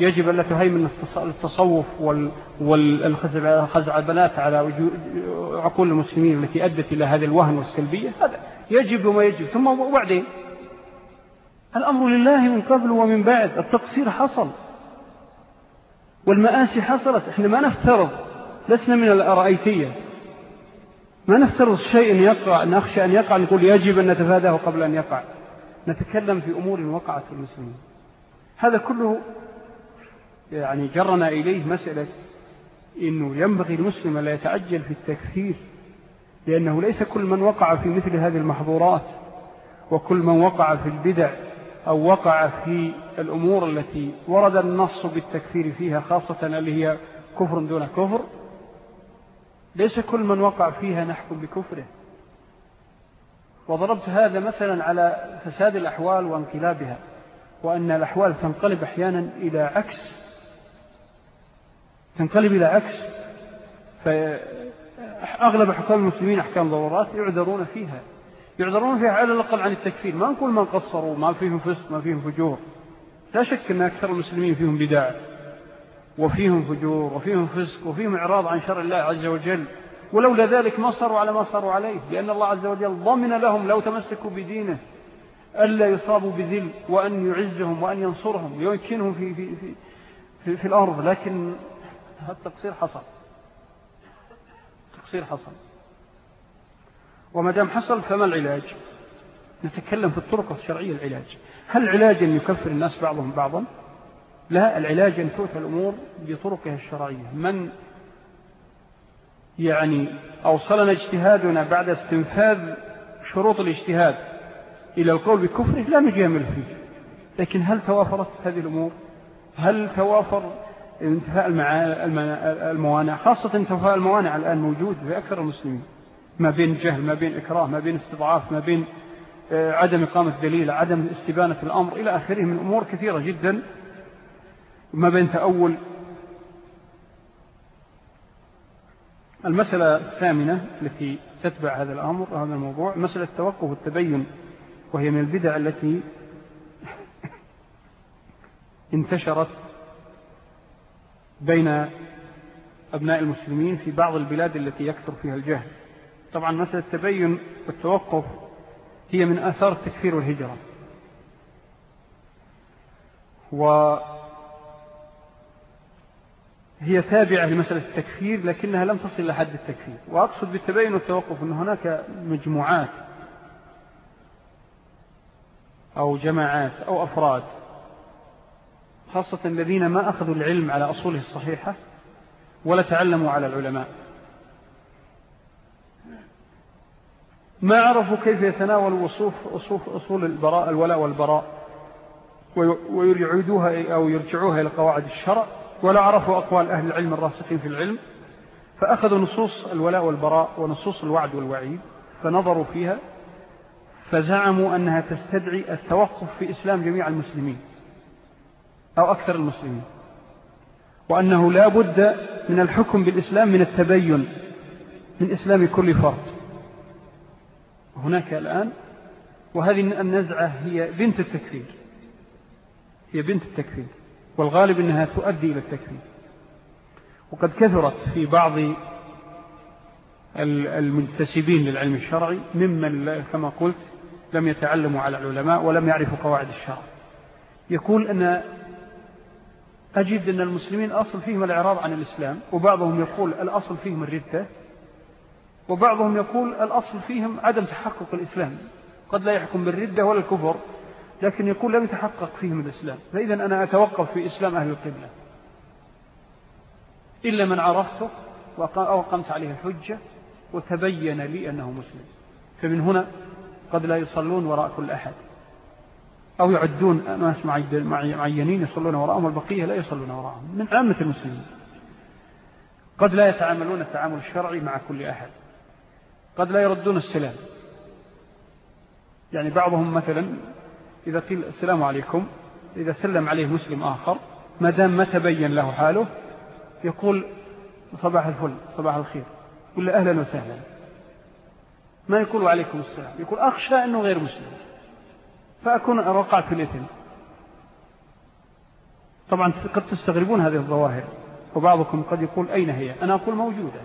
يجب أن لا تهيمن التصوف والخزعبلات على عقول المسلمين التي أدت إلى هذا الوهن والسلبية. هذا يجب وما يجب. ثم وبعدين؟ الأمر لله من قبل ومن بعد. التقصير حصل. والمآسي حصلت. إحنا ما نفترض. لسنا من الأرأيتية. ما نفترض شيء يقع نخشى أن يقع نقول يجب أن نتفاداه قبل أن يقع. نتكلم في أمور وقعت في المسلمين. هذا كله يعني جرنا إليه مسألة إنه ينبغي المسلم لا يتعجل في التكفير لأنه ليس كل من وقع في مثل هذه المحظورات وكل من وقع في البدع أو وقع في الأمور التي ورد النص بالتكفير فيها خاصة اللي هي كفر دون كفر ليس كل من وقع فيها نحكم بكفره. وضربت هذا مثلا على فساد الأحوال وانقلابها وأن الأحوال تنقلب أحيانا إلى عكس تنقلب إلى عكس. فأغلب حكام المسلمين أحكام ضرورات يعذرون فيها. يعذرون فيها على الأقل عن التكفير. ما نقول من قصروا ما فيهم فسق ما فيهم فجور. لا شك أن أكثر المسلمين فيهم بداع وفيهم فجور وفيهم فسق وفيهم إعراض عن شر الله عز وجل. ولولا ذلك ما صاروا على ما صاروا عليه. لأن الله عز وجل ضمن لهم لو تمسكوا بدينه ألا يصابوا بذل وأن يعزهم وأن ينصرهم ويمكنهم في, في, في, في, في الأرض. لكن التقصير حصل. التقصير حصل. وما دام حصل فما العلاج؟ نتكلم في الطرق الشرعية العلاج. هل العلاج أن يكفر الناس بعضهم بعضا؟ لا العلاج أن تؤتى الأمور بطرقها الشرعية. من يعني أوصلنا اجتهادنا بعد استنفاذ شروط الاجتهاد إلى القول بكفره؟ لا نجامل فيه. لكن هل توافرت هذه الأمور؟ هل توافر انتفاء الموانع خاصة انتفاء الموانع الآن موجود في أكثر المسلمين. ما بين جهل ما بين إكراه ما بين استضعاف ما بين آه، عدم إقامة دليل عدم استبانة الأمر إلى آخره من أمور كثيرة جدا. ما بين تأول. المسألة الثامنة التي تتبع هذا الأمر هذا الموضوع مسألة التوقف والتبين وهي من البدع التي انتشرت بين أبناء المسلمين في بعض البلاد التي يكثر فيها الجهل. طبعا مسألة التبين والتوقف هي من آثار التكفير والهجرة. وهي تابعة لمسألة التكفير لكنها لم تصل لحد التكفير. وأقصد بالتبين والتوقف أن هناك مجموعات أو جماعات أو أفراد خاصة الذين ما أخذوا العلم على أصوله الصحيحة ولا تعلموا على العلماء. ما عرفوا كيف يتناولوا وصوف أصوف أصول البراء الولاء والبراء ويرعدوها أو يرجعوها إلى قواعد الشرع ولا عرفوا أقوال أهل العلم الراسخين في العلم فأخذوا نصوص الولاء والبراء ونصوص الوعد والوعيد فنظروا فيها فزعموا أنها تستدعي التوقف في إسلام جميع المسلمين. أو أكثر المسلمين. وأنه لا بد من الحكم بالإسلام من التبين من إسلام كل فرد. هناك الآن وهذه النزعة هي بنت التكفير. هي بنت التكفير. والغالب أنها تؤدي إلى التكفير. وقد كثرت في بعض المنتسبين للعلم الشرعي ممن كما قلت لم يتعلموا على العلماء ولم يعرفوا قواعد الشرع. يقول أن أجد أن المسلمين أصل فيهم الإعراض عن الإسلام وبعضهم يقول الأصل فيهم الردة وبعضهم يقول الأصل فيهم عدم تحقق الإسلام. قد لا يحكم بالردة ولا الكفر لكن يقول لم يتحقق فيهم الإسلام. فإذا أنا أتوقف في إسلام أهل القبلة. إلا من عرفته وأقمت عليه الحجة وتبين لي أنه مسلم. فمن هنا قد لا يصلون وراء كل أحد. أو يعدون ناس معينين يصلون وراءهم والبقية لا يصلون وراءهم من عامة المسلمين. قد لا يتعاملون التعامل الشرعي مع كل أحد. قد لا يردون السلام. يعني بعضهم مثلا إذا قيل السلام عليكم إذا سلم عليه مسلم آخر ما دام ما تبين له حاله يقول صباح الفل صباح الخير يقول أهلا وسهلا. ما يقول عليكم السلام يقول أخشى أنه غير مسلم. فأكون وقعت في الإثم. طبعا قد تستغربون هذه الظواهر وبعضكم قد يقول أين هي؟ أنا أقول موجودة.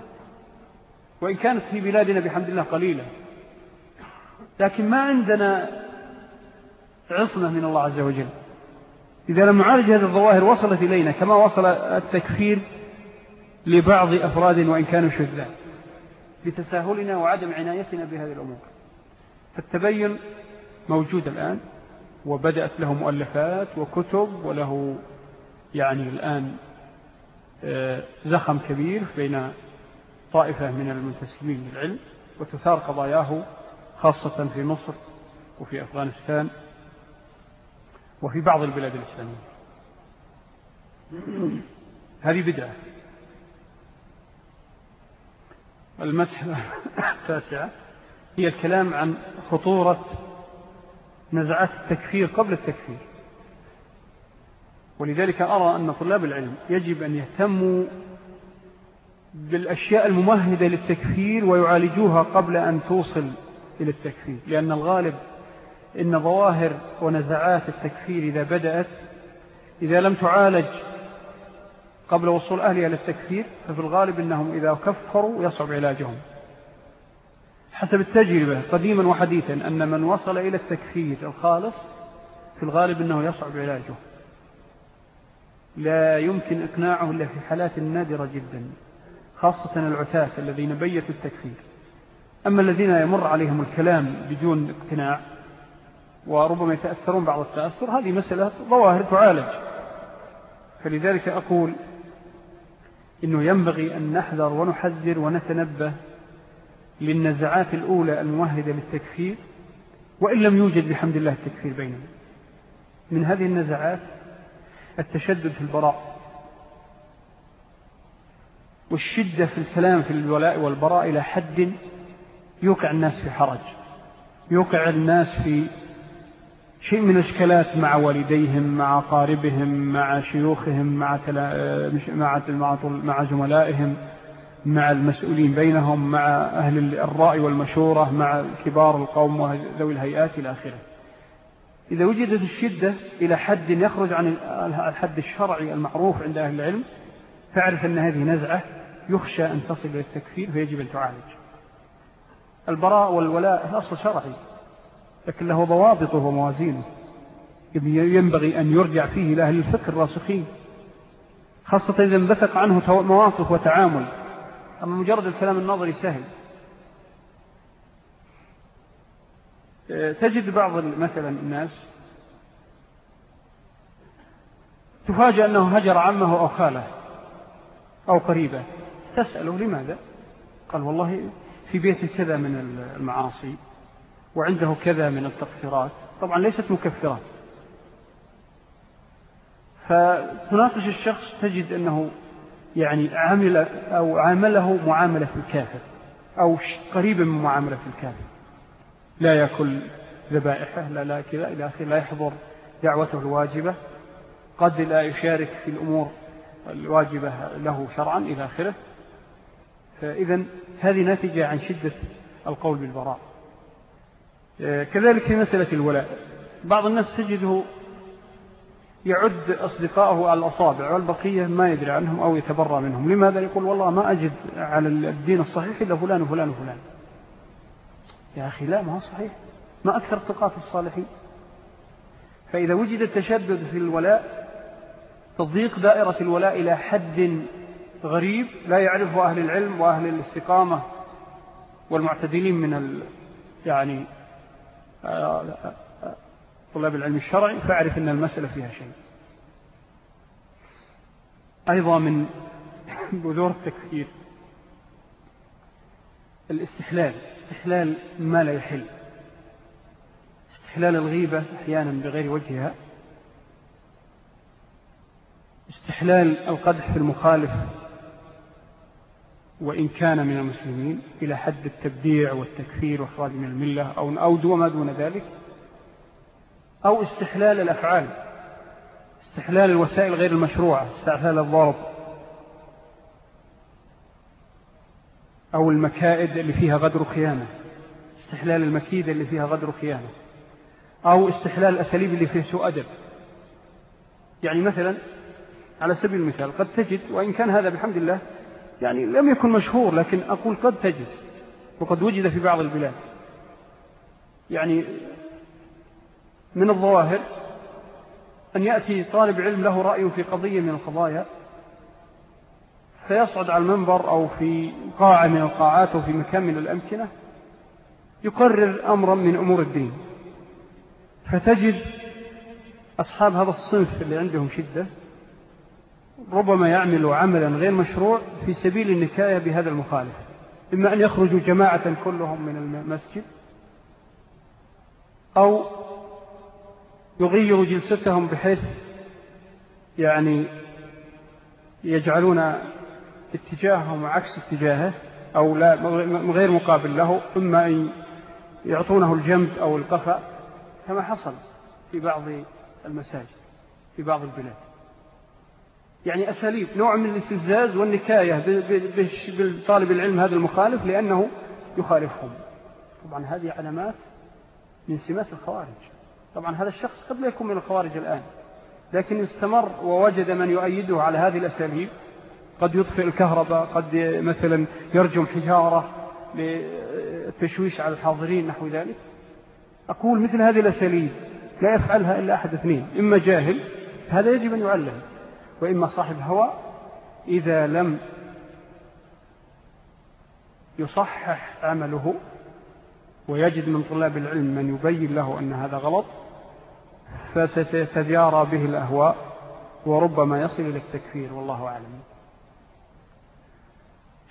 وإن كانت في بلادنا بحمد الله قليلة. لكن ما عندنا عصمة من الله عز وجل. إذا لم نعالج هذه الظواهر وصلت إلينا كما وصل التكفير لبعض أفراد وإن كانوا شذا بتساهلنا وعدم عنايتنا بهذه الأمور. فالتبين موجود الآن وبدأت له مؤلفات وكتب وله يعني الآن آه، زخم كبير بين طائفة من المنتسبين للعلم وتثار قضاياه خاصة في مصر وفي أفغانستان وفي بعض البلاد الإسلامية. هذه بدعة. المسألة التاسعة هي الكلام عن خطورة نزعات التكفير قبل التكفير. ولذلك أرى أن طلاب العلم يجب أن يهتموا بالأشياء الممهدة للتكفير ويعالجوها قبل أن توصل إلى التكفير. لأن الغالب إن ظواهر ونزعات التكفير إذا بدأت إذا لم تعالج قبل وصول أهلها للتكفير ففي الغالب أنهم إذا كفروا يصعب علاجهم. حسب التجربة قديما وحديثا أن من وصل إلى التكفير الخالص في الغالب أنه يصعب علاجه. لا يمكن إقناعه إلا في حالات نادرة جدا خاصة العتاة الذين بيتوا التكفير. أما الذين يمر عليهم الكلام بدون اقتناع وربما يتأثرون بعض التأثر هذه مسألة ظواهر تعالج. فلذلك أقول إنه ينبغي أن نحذر ونحذر ونتنبه للنزعات الأولى الممهدة للتكفير وإن لم يوجد بحمد الله التكفير بينهم. من هذه النزعات التشدد في البراء والشدة في الكلام في الولاء والبراء إلى حد يوقع الناس في حرج يوقع الناس في شيء من الإشكالات مع والديهم مع قاربهم مع شيوخهم مع, مع, مع زملائهم. مع المسؤولين بينهم مع أهل الرأي والمشورة مع كبار القوم وذوي الهيئات إلى آخره. إذا وجدت الشدة إلى حد يخرج عن الحد الشرعي المعروف عند أهل العلم فاعرف أن هذه نزعة يخشى أن تصل إلى التكفير فيجب أن تعالج. البراء والولاء أصل شرعي لكن له ضوابطه وموازينه. ينبغي أن يرجع فيه إلى أهل الفكر الراسخين خاصة إذا انبثق عنه مواقف وتعامل. أما مجرد الكلام النظري سهل. آه، تجد بعض مثلا الناس تفاجأ أنه هجر عمه أو خاله أو قريبه. تسأله لماذا؟ قال والله في بيت كذا من المعاصي وعنده كذا من التقصيرات. طبعا ليست مكفرات. فتناقش الشخص تجد أنه يعني عمل أو عامله معاملة الكافر أو قريبا من معاملة الكافر. لا يأكل ذبائحه لا لا كذا إلى آخر لا يحضر دعوته الواجبة. قد لا يشارك في الأمور الواجبة له شرعا إلى آخره. فإذا هذه ناتجة عن شدة القول بالبراء. كذلك في مسألة الولاء. بعض الناس تجده يعد أصدقائه على الأصابع والبقية ما يدري عنهم أو يتبرى منهم. لماذا يقول والله ما أجد على الدين الصحيح إلا فلان وفلان وفلان؟ يا أخي لا ما هو صحيح. ما أكثر ثقات الصالحين. فإذا وجد التشدد في الولاء تضيق دائرة الولاء إلى حد غريب لا يعرفه أهل العلم وأهل الاستقامة والمعتدلين من ال يعني طلاب العلم الشرعي فاعرف أن المسألة فيها شيء. أيضا من بذور التكفير الاستحلال استحلال ما لا يحل. استحلال الغيبة أحيانا بغير وجهها. استحلال القدح في المخالف وإن كان من المسلمين إلى حد التبديع والتكفير وإخراج من الملة أو أو ما دون ذلك. أو استحلال الأفعال استحلال الوسائل غير المشروعة استحلال الضرب أو المكائد اللي فيها غدر خيانة استحلال المكيدة اللي فيها غدر خيانة أو استحلال الأساليب اللي فيها سوء أدب. يعني مثلا على سبيل المثال قد تجد وإن كان هذا بحمد الله يعني لم يكن مشهور لكن أقول قد تجد وقد وجد في بعض البلاد. يعني من الظواهر أن يأتي طالب علم له رأي في قضية من القضايا فيصعد على المنبر أو في قاعة من القاعات أو في مكان من الأمكنة يقرر أمرا من أمور الدين. فتجد أصحاب هذا الصنف اللي عندهم شدة ربما يعملوا عملا غير مشروع في سبيل النكاية بهذا المخالف. إما أن يخرجوا جماعة كلهم من المسجد أو يغيروا جلستهم بحيث يعني يجعلون اتجاههم عكس اتجاهه أو لا غير مقابل له إما أن يعطونه الجنب أو القفا كما حصل في بعض المساجد في بعض البلاد. يعني أساليب نوع من الاستفزاز والنكاية بالطالب العلم هذا المخالف لأنه يخالفهم. طبعا هذه علامات من سمات الخوارج. طبعا هذا الشخص قد لا يكون من الخوارج الآن لكن استمر ووجد من يؤيده على هذه الأساليب. قد يطفئ الكهرباء قد مثلا يرجم حجارة للتشويش على الحاضرين نحو ذلك. أقول مثل هذه الأساليب لا يفعلها إلا أحد اثنين إما جاهل هذا يجب أن يعلم وإما صاحب هوى إذا لم يصحح عمله ويجد من طلاب العلم من يبين له أن هذا غلط فستتجارى به الأهواء وربما يصل إلى التكفير والله أعلم.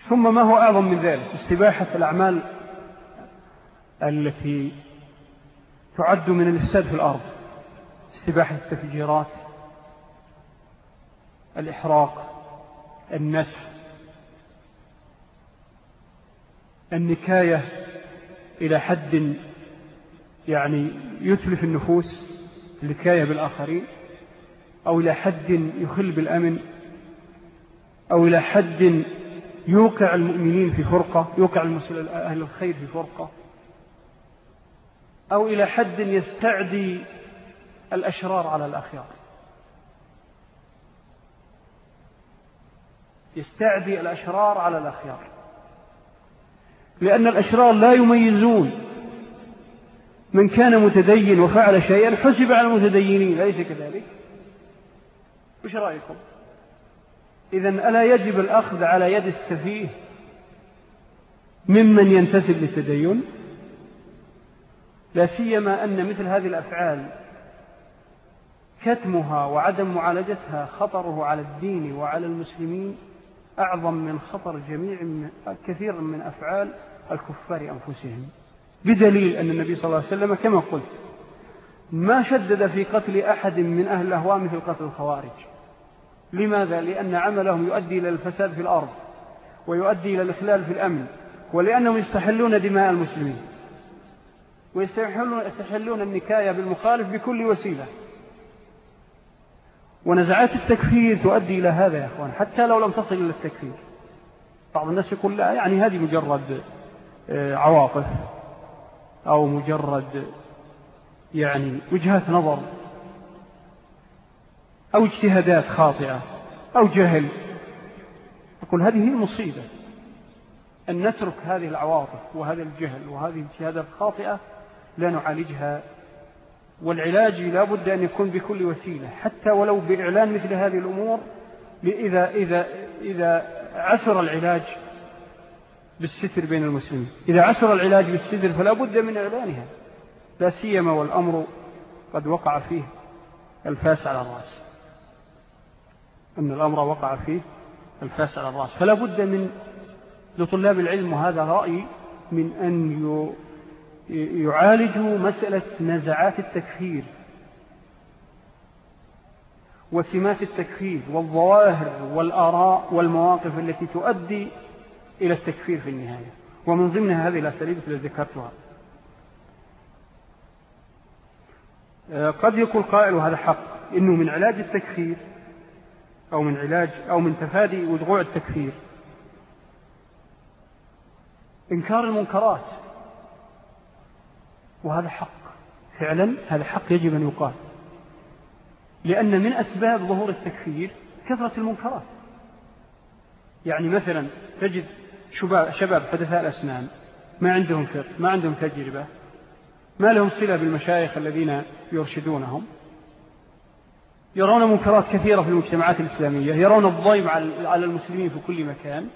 ثم ما هو أعظم من ذلك؟ استباحة الأعمال التي تعد من الإفساد في الأرض. استباحة التفجيرات الإحراق النسف النكاية إلى حد يعني يتلف النفوس. النكاية بالآخرين أو إلى حد يخل بالأمن أو إلى حد يوقع المؤمنين في فرقة يوقع أهل الخير في فرقة أو إلى حد يستعدي الأشرار على الأخيار يستعدي الأشرار على الأخيار لأن الأشرار لا يميزون من كان متدين وفعل شيئا حسب على المتدينين ليس كذلك؟ وش رأيكم؟ إذا ألا يجب الأخذ على يد السفيه ممن ينتسب للتدين؟ لا سيما أن مثل هذه الأفعال كتمها وعدم معالجتها خطره على الدين وعلى المسلمين أعظم من خطر جميع من كثير من أفعال الكفار أنفسهم. بدليل أن النبي صلى الله عليه وسلم كما قلت ما شدد في قتل أحد من أهل الأهواء مثل قتل الخوارج. لماذا؟ لأن عملهم يؤدي إلى الفساد في الأرض ويؤدي إلى الإخلال في الأمن ولأنهم يستحلون دماء المسلمين. ويستحلون النكاية بالمخالف بكل وسيلة. ونزعات التكفير تؤدي إلى هذا يا أخوان حتى لو لم تصل إلى التكفير. بعض الناس يقول لا يعني هذه مجرد آه، عواطف. أو مجرد يعني وجهات نظر أو اجتهادات خاطئة أو جهل أقول هذه هي المصيبة. أن نترك هذه العواطف وهذا الجهل وهذه الاجتهادات الخاطئة لا نعالجها والعلاج لا بد أن يكون بكل وسيلة حتى ولو بإعلان مثل هذه الأمور إذا, إذا, إذا عسر العلاج بالستر بين المسلمين. إذا عسر العلاج بالستر فلا بد من إعلانها. لا سيما والأمر قد وقع فيه الفاس على الرأس. أن الأمر وقع فيه الفاس على الرأس. فلا بد من لطلاب العلم وهذا رأي من أن يعالجوا مسألة نزعات التكفير. وسمات التكفير والظواهر والآراء والمواقف التي تؤدي إلى التكفير في النهاية. ومن ضمنها هذه الأساليب التي ذكرتها. آه، قد يقول قائل وهذا حق إنه من علاج التكفير أو من علاج أو من تفادي وضغوع التكفير. إنكار المنكرات. وهذا حق. فعلا هذا حق يجب أن يقال. لأن من أسباب ظهور التكفير كثرة المنكرات. يعني مثلا تجد شباب, حدثاء الأسنان. ما عندهم فقه ما عندهم تجربة. ما لهم صلة بالمشايخ الذين يرشدونهم. يرون منكرات كثيرة في المجتمعات الإسلامية. يرون الضيم على المسلمين في كل مكان.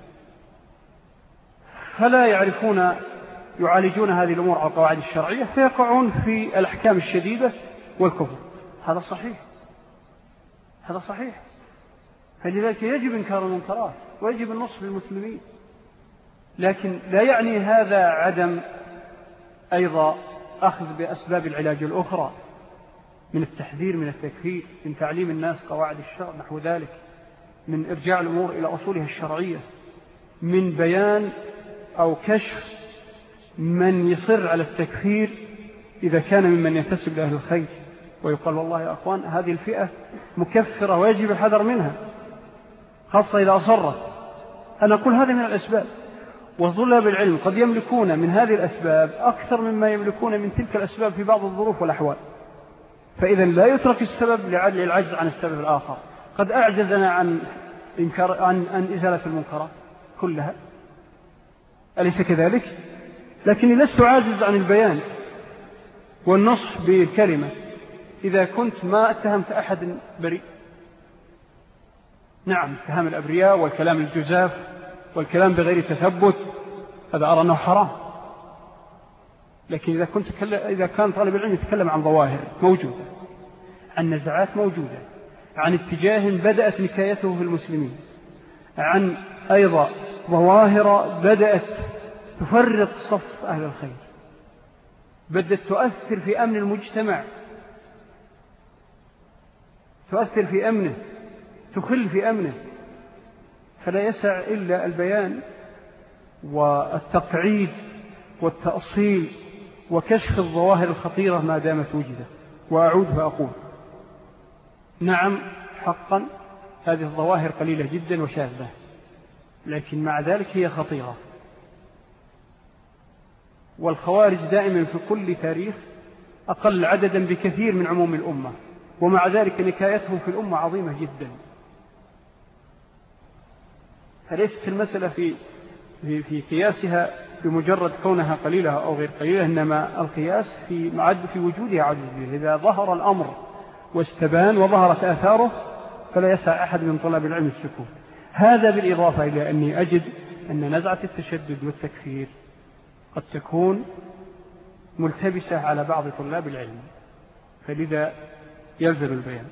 فلا يعرفون يعالجون هذه الأمور على القواعد الشرعية فيقعون في الأحكام الشديدة والكفر. هذا صحيح. هذا صحيح. فلذلك يجب إنكار المنكرات ويجب النصف للمسلمين. لكن لا يعني هذا عدم أيضا أخذ بأسباب العلاج الأخرى من التحذير من التكفير من تعليم الناس قواعد الشرع نحو ذلك من إرجاع الأمور إلى أصولها الشرعية من بيان أو كشف من يصر على التكفير إذا كان ممن ينتسب لأهل الخير ويقال والله يا أخوان هذه الفئة مكفرة ويجب الحذر منها خاصة إذا أصرت. أنا أقول هذا من الأسباب. وطلاب العلم قد يملكون من هذه الأسباب أكثر مما يملكون من تلك الأسباب في بعض الظروف والأحوال. فإذا لا يترك السبب للعجز عن السبب الآخر. قد أعجزنا عن, إنكار عن, عن إزالة المنكرات كلها. أليس كذلك؟ لكني لست عاجز عن البيان والنصح بالكلمة. إذا كنت ما اتهمت أحد بريء. نعم اتهام الأبرياء والكلام الجزاف. والكلام بغير تثبت هذا أرى أنه حرام. لكن إذا, كنت إذا كان طالب العلم يتكلم عن ظواهر موجودة عن نزعات موجودة عن اتجاه بدأت نكايته في المسلمين عن أيضا ظواهر بدأت تفرط صف أهل الخير بدأت تؤثر في أمن المجتمع تؤثر في أمنه تخل في أمنه. فلا يسع إلا البيان والتقعيد والتأصيل وكشف الظواهر الخطيرة ما دامت وجدت وأعود فأقول نعم حقا هذه الظواهر قليلة جدا وشاذة لكن مع ذلك هي خطيرة. والخوارج دائما في كل تاريخ أقل عددا بكثير من عموم الأمة ومع ذلك نكايتهم في الأمة عظيمة جدا. فليست المسألة في, في, في قياسها بمجرد كونها قليلة أو غير قليلة إنما القياس في, معد في وجودها عدد إذا ظهر الأمر واستبان وظهرت آثاره فلا يسع أحد من طلاب العلم السكون هذا بالإضافة إلى أني أجد أن نزعة التشدد والتكفير قد تكون ملتبسة على بعض طلاب العلم. فلذا يلزم البيان.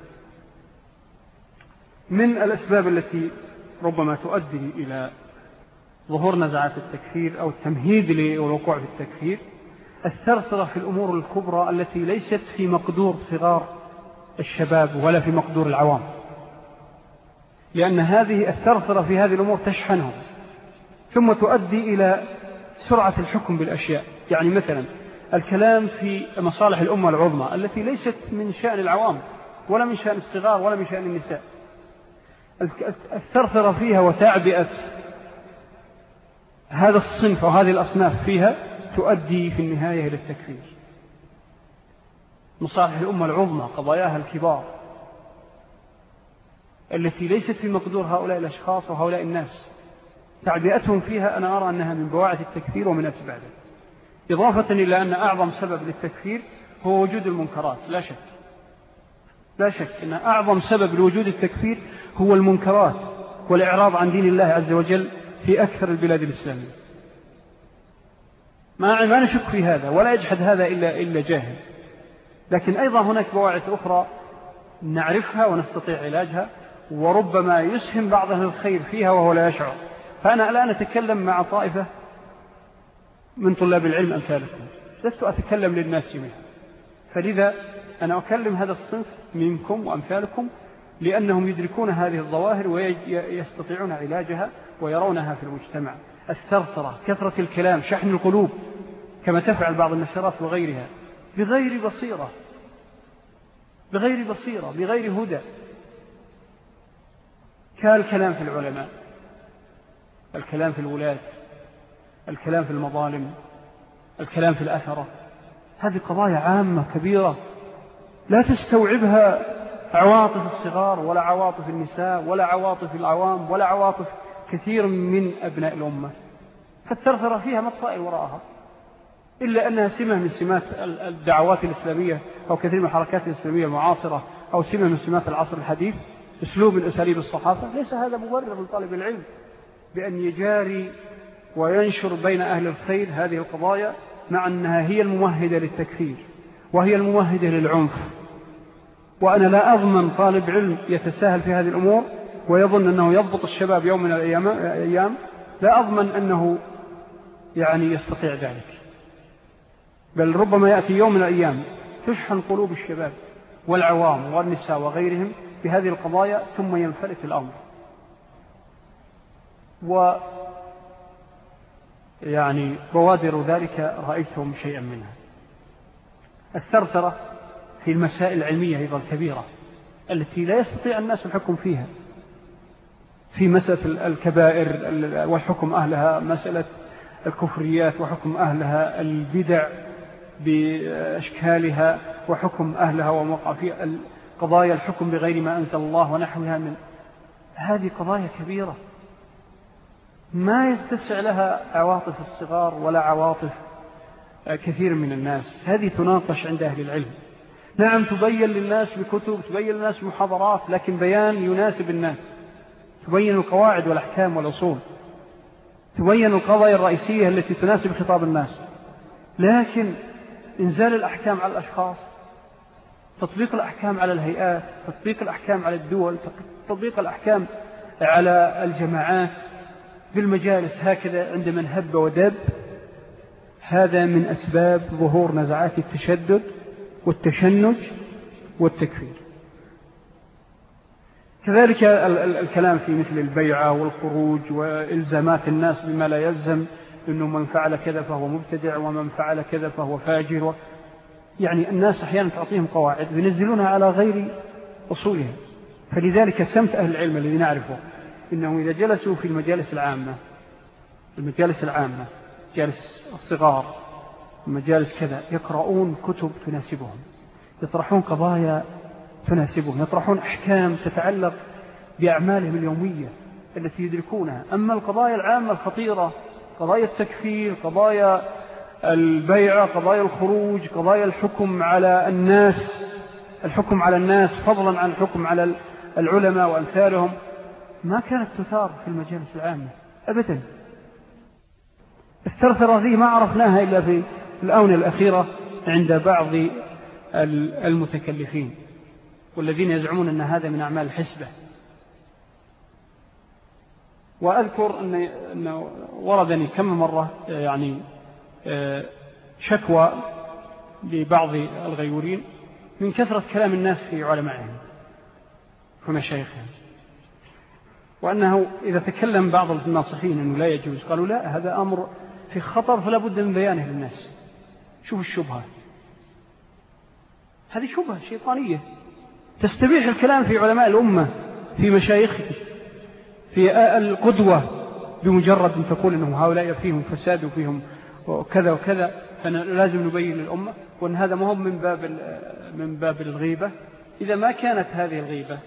من الأسباب التي ربما تؤدي إلى ظهور نزعات التكفير أو التمهيد للوقوع في التكفير. الثرثرة في الأمور الكبرى التي ليست في مقدور صغار الشباب ولا في مقدور العوام. لأن هذه الثرثرة في هذه الأمور تشحنهم ثم تؤدي إلى سرعة الحكم بالأشياء. يعني مثلا الكلام في مصالح الأمة العظمى التي ليست من شأن العوام ولا من شأن الصغار ولا من شأن النساء. الثرثرة فيها وتعبئة هذا الصنف وهذه الأصناف فيها تؤدي في النهاية إلى التكفير. مصالح الأمة العظمى قضاياها الكبار التي ليست في مقدور هؤلاء الأشخاص وهؤلاء الناس. تعبئتهم فيها أنا أرى أنها من بواعث التكفير ومن أسبابه إضافة إلى أن أعظم سبب للتكفير هو وجود المنكرات لا شك. لا شك أن أعظم سبب لوجود التكفير هو المنكرات والإعراض عن دين الله عز وجل في أكثر البلاد الإسلامية. ما ما نشك في هذا ولا يجحد هذا إلا, إلا جاهل. لكن أيضا هناك بواعث أخرى نعرفها ونستطيع علاجها وربما يسهم بعض أهل الخير فيها وهو لا يشعر. فأنا الآن أتكلم مع طائفة من طلاب العلم أمثالكم. لست أتكلم للناس جميعا. فلذا أنا أكلم هذا الصنف منكم وأمثالكم لأنهم يدركون هذه الظواهر ويستطيعون علاجها ويرونها في المجتمع. الثرثرة كثرة الكلام شحن القلوب كما تفعل بعض النشرات وغيرها بغير بصيرة بغير بصيرة بغير هدى. كالكلام في العلماء الكلام في الولاة الكلام في المظالم الكلام في الأثرة. هذه قضايا عامة كبيرة لا تستوعبها عواطف الصغار ولا عواطف النساء ولا عواطف العوام ولا عواطف كثير من أبناء الأمة. فالثرثرة فيها ما وراءها. إلا أنها سمة من سمات الدعوات الإسلامية أو كثير من الحركات الإسلامية المعاصرة أو سمة من سمات العصر الحديث أسلوب من أساليب الصحافة. ليس هذا مبرر لطالب العلم بأن يجاري وينشر بين أهل الخير هذه القضايا مع أنها هي الممهدة للتكفير وهي الممهدة للعنف. وأنا لا أضمن طالب علم يتساهل في هذه الأمور ويظن أنه يضبط الشباب يوم من الأيام لا أضمن أنه يعني يستطيع ذلك. بل ربما يأتي يوم من الأيام تشحن قلوب الشباب والعوام والنساء وغيرهم بهذه القضايا ثم ينفلت الأمر. و يعني بوادر ذلك رأيتهم شيئا منها. الثرثرة في المسائل العلمية أيضا كبيرة التي لا يستطيع الناس الحكم فيها. في مسألة الكبائر والحكم أهلها مسألة الكفريات وحكم أهلها البدع بأشكالها وحكم أهلها وموقع في قضايا الحكم بغير ما أنزل الله ونحوها من هذه قضايا كبيرة. ما يستسع لها عواطف الصغار ولا عواطف كثير من الناس. هذه تناقش عند أهل العلم. نعم تبين للناس بكتب تبين للناس بمحاضرات لكن بيان يناسب الناس. تبين القواعد والأحكام والأصول. تبين القضايا الرئيسية التي تناسب خطاب الناس. لكن إنزال الأحكام على الأشخاص تطبيق الأحكام على الهيئات تطبيق الأحكام على الدول تطبيق الأحكام على الجماعات بالمجالس هكذا عند من هب ودب هذا من أسباب ظهور نزعات التشدد والتشنج والتكفير. كذلك الكلام في مثل البيعة والخروج وإلزامات الناس بما لا يلزم أنه من فعل كذا فهو مبتدع ومن فعل كذا فهو فاجر. يعني الناس أحيانا تعطيهم قواعد بينزلونها على غير أصولها فلذلك سمت أهل العلم الذي نعرفه إنه إذا جلسوا في المجالس العامة المجالس العامة مجالس الصغار مجالس كذا يقرؤون كتب تناسبهم يطرحون قضايا تناسبهم يطرحون أحكام تتعلق بأعمالهم اليومية التي يدركونها. أما القضايا العامة الخطيرة قضايا التكفير قضايا البيع قضايا الخروج قضايا الحكم على الناس الحكم على الناس فضلا عن الحكم على العلماء وأمثالهم ما كانت تثار في المجالس العامة أبدا. الثرثرة ذي ما عرفناها إلا في الآونة الأخيرة عند بعض المتكلفين والذين يزعمون أن هذا من أعمال الحسبة. وأذكر أن أنه وردني كم مرة يعني شكوى لبعض الغيورين من كثرة كلام الناس في علمائهم في مشايخهم وأنه إذا تكلم بعض الناصحين أنه لا يجوز قالوا لا هذا أمر في خطر فلا بد من بيانه للناس. شوف الشبهة. هذه شبهة شيطانية. تستبيح الكلام في علماء الأمة في مشايخه في القدوة بمجرد أن تقول أنهم هؤلاء فيهم فساد وفيهم وكذا وكذا فلازم نبين للأمة وأن هذا مهم من باب, من باب الغيبة. إذا ما كانت هذه الغيبة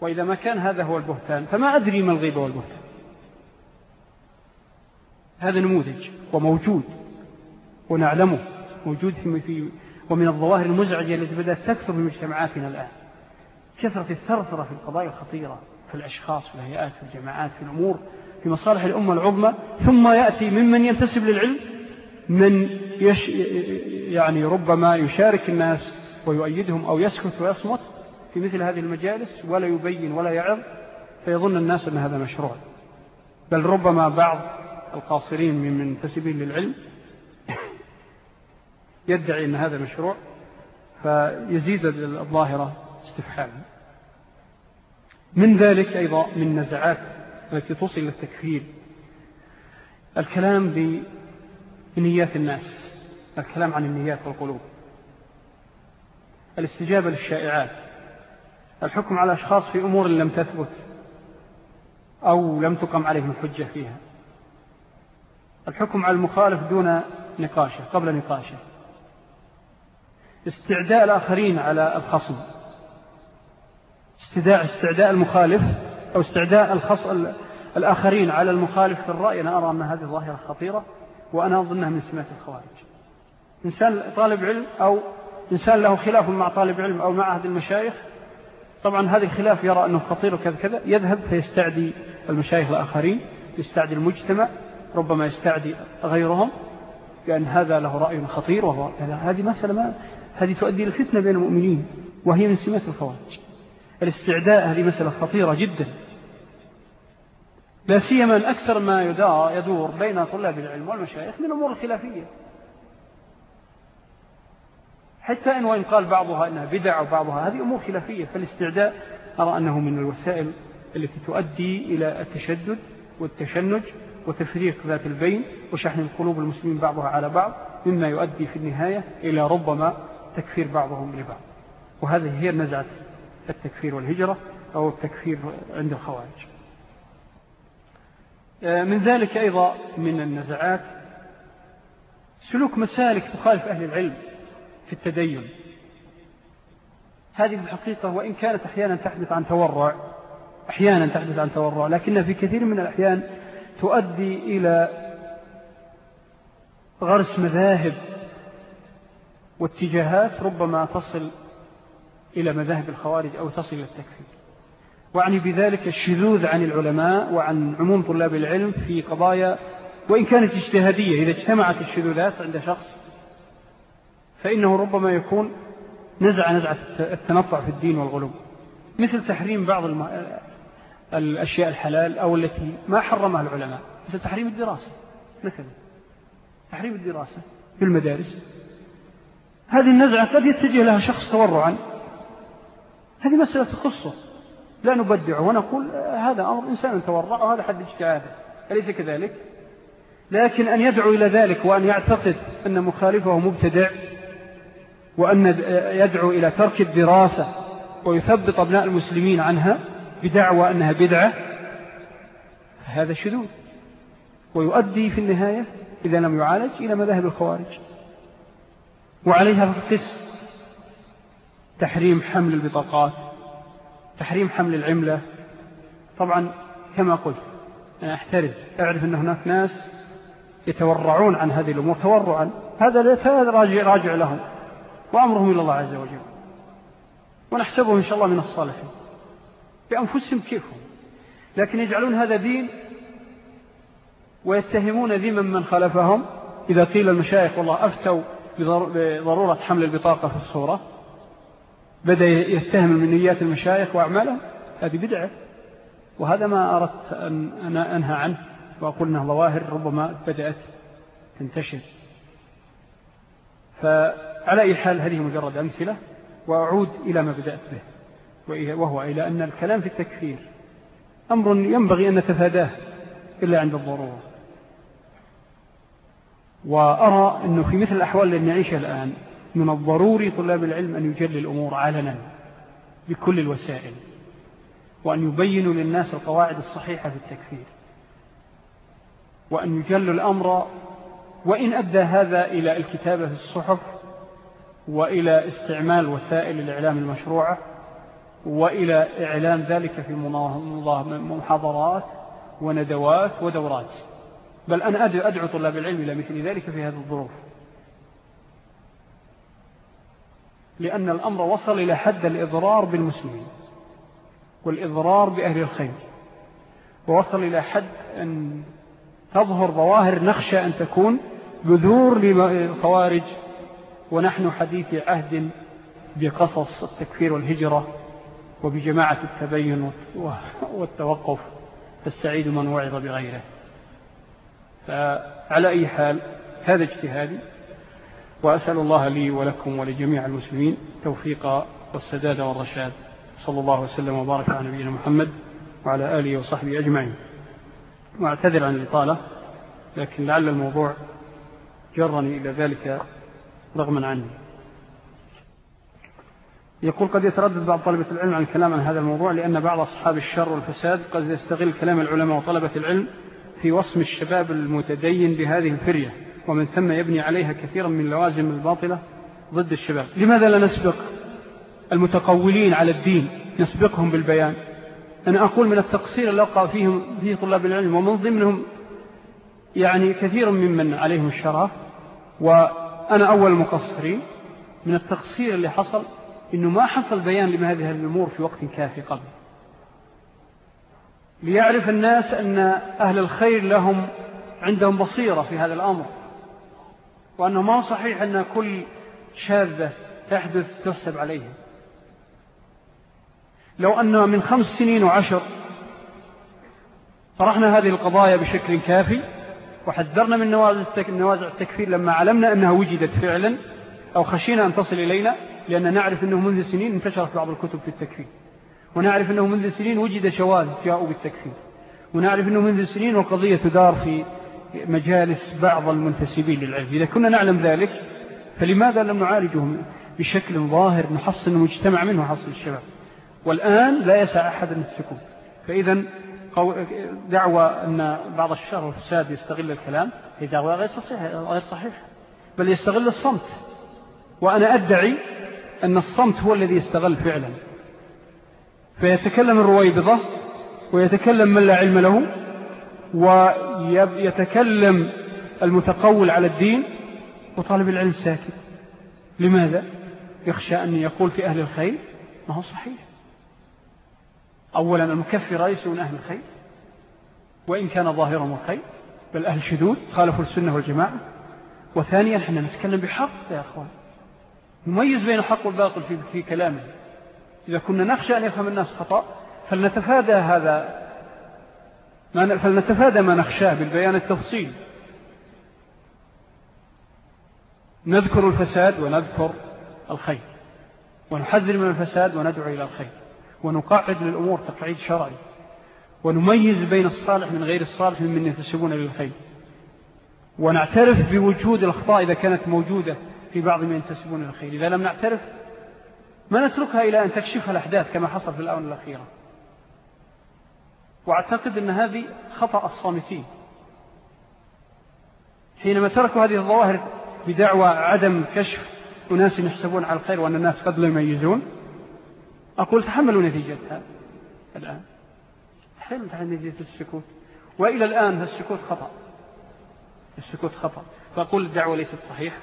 وإذا ما كان هذا هو البهتان فما أدري ما الغيبة والبهتان. هذا نموذج وموجود ونعلمه. موجود في ومن الظواهر المزعجة التي بدأت تكثر في مجتمعاتنا الآن. كثرة الثرثرة في القضايا الخطيرة في الأشخاص في الهيئات في الجماعات في الأمور في مصالح الأمة العظمى. ثم يأتي ممن ينتسب للعلم من يش يعني ربما يشارك الناس ويؤيدهم أو يسكت ويصمت في مثل هذه المجالس ولا يبين ولا يعظ فيظن الناس أن هذا مشروع. بل ربما بعض القاصرين من منتسبين للعلم يدعي أن هذا مشروع فيزيد الظاهرة استفحاما من ذلك أيضا من نزعات التي توصل للتكفير الكلام بنيات الناس الكلام عن النيات والقلوب الاستجابة للشائعات الحكم على أشخاص في أمور لم تثبت أو لم تقم عليهم الحجة فيها الحكم على المخالف دون نقاشه قبل نقاشه. استعداء الآخرين على الخصم. استداء استعداء المخالف أو استعداء الآخرين على المخالف في الرأي. أنا أرى أن هذه ظاهرة خطيرة وأنا أظنها من سمات الخوارج. إنسان طالب علم أو إنسان له خلاف مع طالب علم أو مع أحد المشايخ طبعا هذا الخلاف يرى أنه خطير وكذا كذا يذهب فيستعدي المشايخ الآخرين يستعدي المجتمع ربما يستعدي غيرهم لأن هذا له رأي خطير وهو هذه مسألة ما هذه تؤدي الفتنة بين المؤمنين وهي من سمات الخوارج. الاستعداء هذه مسألة خطيرة جدا. لا سيما أكثر ما يدور بين طلاب العلم والمشايخ من أمور الخلافية. حتى إن وإن قال بعضها أنها بدع وبعضها هذه أمور خلافية. فالاستعداء أرى أنه من الوسائل التي تؤدي إلى التشدد والتشنج وتفريق ذات البين وشحن القلوب المسلمين بعضها على بعض مما يؤدي في النهاية إلى ربما تكفير بعضهم لبعض. وهذه هي نزعة التكفير والهجرة أو التكفير عند الخوارج. آه، من ذلك أيضا من النزعات سلوك مسالك تخالف أهل العلم في التدين. هذه الحقيقة وإن كانت أحيانا تحدث عن تورع أحيانا تحدث عن تورع لكنها في كثير من الأحيان تؤدي إلى غرس مذاهب واتجاهات ربما تصل إلى مذاهب الخوارج أو تصل إلى التكفير. وعني بذلك الشذوذ عن العلماء وعن عموم طلاب العلم في قضايا وإن كانت اجتهادية. إذا اجتمعت الشذوذات عند شخص فإنه ربما يكون نزع نزعة التنطع في الدين والغلو. مثل تحريم بعض الم... الأشياء الحلال أو التي ما حرمها العلماء. مثل تحريم الدراسة مثلا. تحريم الدراسة في المدارس. هذه النزعة قد يتجه لها شخص تورعا. هذه مسألة تخصه. لا نبدعه ونقول هذا أمر إنسان تورع وهذا حد اجتهاده أليس كذلك؟ لكن أن يدعو إلى ذلك وأن يعتقد أن مخالفه مبتدع وأن يدعو إلى ترك الدراسة ويثبط أبناء المسلمين عنها بدعوى أنها بدعة هذا شذوذ. ويؤدي في النهاية إذا لم يعالج إلى مذاهب الخوارج. وعليها قس تحريم حمل البطاقات تحريم حمل العملة. طبعا كما قلت أنا أحترز أعرف أن هناك ناس يتورعون عن هذه الأمور تورعا. هذا راجع, راجع لهم وأمرهم إلى الله عز وجل. ونحسبهم إن شاء الله من الصالحين. بأنفسهم كيفهم لكن يجعلون هذا دين ويتهمون ذما من خلفهم إذا قيل المشايخ والله أفتوا بضرورة حمل البطاقة في الصورة. بدأ يتهم من نيات المشايخ وأعمالهم هذه بدعة. وهذا ما أردت أن أنهى عنه. وأقول أنها ظواهر ربما بدأت تنتشر. فعلى أي حال هذه مجرد أمثلة. وأعود إلى ما بدأت به. وهو إلى أن الكلام في التكفير أمر ينبغي أن نتفاداه إلا عند الضرورة. وأرى أنه في مثل الأحوال التي نعيشها الآن من الضروري طلاب العلم أن يجل الأمور علنا بكل الوسائل وأن يبينوا للناس القواعد الصحيحة في التكفير وأن يجل الأمر وإن أدى هذا إلى الكتابة في الصحف وإلى استعمال وسائل الإعلام المشروعة وإلى إعلان ذلك في محاضرات وندوات ودورات. بل أنا أدعو طلاب العلم إلى مثل ذلك في هذه الظروف. لأن الأمر وصل إلى حد الإضرار بالمسلمين والإضرار بأهل الخير ووصل إلى حد أن تظهر ظواهر نخشى أن تكون بذور للخوارج ونحن حديث عهد بقصص التكفير والهجرة وبجماعة التبين والتوقف فالسعيد من وعظ بغيره. فعلى أي حال هذا اجتهادي وأسأل الله لي ولكم ولجميع المسلمين توفيق والسداد والرشاد. صلى الله وسلم وبارك على نبينا محمد وعلى آله وصحبه أجمعين. وأعتذر عن الإطالة لكن لعل الموضوع جرني إلى ذلك رغما عني. يقول قد يتردد بعض طلبة العلم عن الكلام عن هذا الموضوع لأن بعض أصحاب الشر والفساد قد يستغل كلام العلماء وطلبة العلم في وصم الشباب المتدين بهذه الفرية ومن ثم يبني عليها كثيرا من اللوازم الباطلة ضد الشباب. لماذا لا نسبق المتقولين على الدين نسبقهم بالبيان؟ أنا أقول من التقصير اللي وقع فيهم فيه طلاب العلم ومن ضمنهم يعني كثير ممن عليهم الشرف. وأنا أول المقصرين من التقصير اللي حصل إنه ما حصل بيان لما هذه الأمور في وقت كافي قبل. ليعرف الناس أن أهل الخير لهم عندهم بصيرة في هذا الأمر وأنه ما صحيح أن كل شاذة تحدث تحسب عليهم. لو أن من خمس سنين وعشر طرحنا هذه القضايا بشكل كافي وحذرنا من نوازع التكفير لما علمنا أنها وجدت فعلا أو خشينا أن تصل إلينا لأن نعرف أنه منذ سنين انتشرت بعض الكتب في التكفير. ونعرف أنه منذ سنين وجد شواذ جاءوا بالتكفير. ونعرف أنه منذ سنين والقضية تدار في مجالس بعض المنتسبين للعلم. إذا كنا نعلم ذلك فلماذا لم نعالجه بشكل ظاهر نحصن المجتمع منه وحصن الشباب؟ والآن لا يسع أحد السكون فإذا دعوة أن بعض الشر والفساد يستغل الكلام هي دعوة غير صحيحة غير صحيح بل يستغل الصمت. وأنا أدعي أن الصمت هو الذي يستغل فعلا. فيتكلم الرويبضة ويتكلم من لا علم له ويتكلم المتقول على الدين وطالب العلم ساكت. لماذا؟ يخشى أن يقول في أهل الخير ما هو صحيح. أولا المكفر من أهل الخير وإن كان ظاهرا الخير بل أهل شدود خالفوا السنة والجماعة. وثانيا إحنا نتكلم بحق يا أخوان. نميز بين الحق والباطل في, في كلامه. إذا كنا نخشى أن يفهم الناس خطأ فلنتفادى هذا فلنتفادى ما نخشاه بالبيان التفصيل. نذكر الفساد ونذكر الخير ونحذر من الفساد وندعو إلى الخير ونقعد للأمور تقعيد شرعي ونميز بين الصالح من غير الصالح من يتسبون للخير ونعترف بوجود الأخطاء إذا كانت موجودة في بعض من ينتسبون للخير إذا لم نعترف ما نتركها إلى أن تكشف الأحداث كما حصل في الآونة الأخيرة. وأعتقد أن هذه خطأ الصامتين. حينما تركوا هذه الظواهر بدعوى عدم كشف أناس يحسبون على الخير وأن الناس قد لا يميزون أقول تحملوا نتيجتها الآن. حل تحمل نتيجة السكوت؟ وإلى الآن السكوت خطأ. السكوت خطأ. فأقول الدعوة ليست صحيحة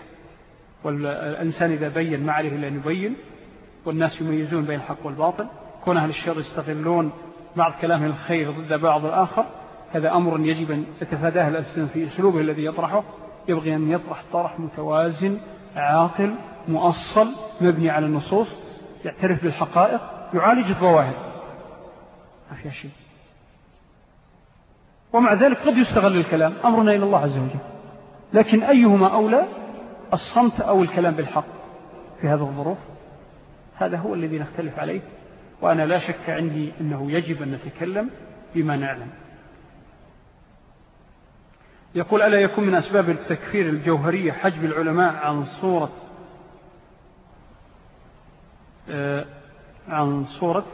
والإنسان إذا بين ما عليه إلا أن يبين. والناس يميزون بين الحق والباطل. كون أهل الشر يستغلون بعض كلام الخير ضد بعض الآخر هذا أمر يجب أن يتفاداه الألسن في أسلوبه الذي يطرحه. يبغي أن يطرح طرح متوازن عاقل مؤصل مبني على النصوص يعترف بالحقائق يعالج الظواهر. ما فيها شيء. ومع ذلك قد يستغل الكلام أمرنا إلى الله عز وجل. لكن أيهما أولى الصمت أو الكلام بالحق في هذا الظروف؟ هذا هو الذي نختلف عليه وأنا لا شك عندي أنه يجب أن نتكلم بما نعلم. يقول ألا يكون من أسباب التكفير الجوهرية حجب العلماء عن صورة آه، عن صورة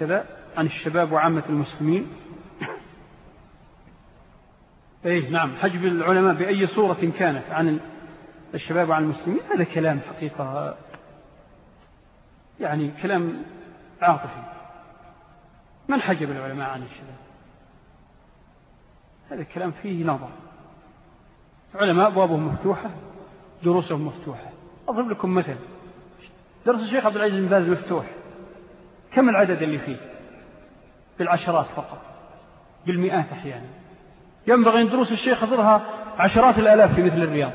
كذا عن الشباب وعامة المسلمين. أيه نعم حجب العلماء بأي صورة كانت عن الشباب وعن المسلمين؟ هذا كلام حقيقة. يعني كلام عاطفي. من حجب العلماء عن الشباب؟ هذا الكلام فيه نظر. علماء أبوابهم مفتوحة دروسهم مفتوحة. أضرب لكم مثل. درس الشيخ عبد العزيز بن باز مفتوح. كم العدد اللي فيه؟ بالعشرات فقط. بالمئات أحيانا. ينبغي أن دروس الشيخ حضرها عشرات الآلاف في مثل الرياض.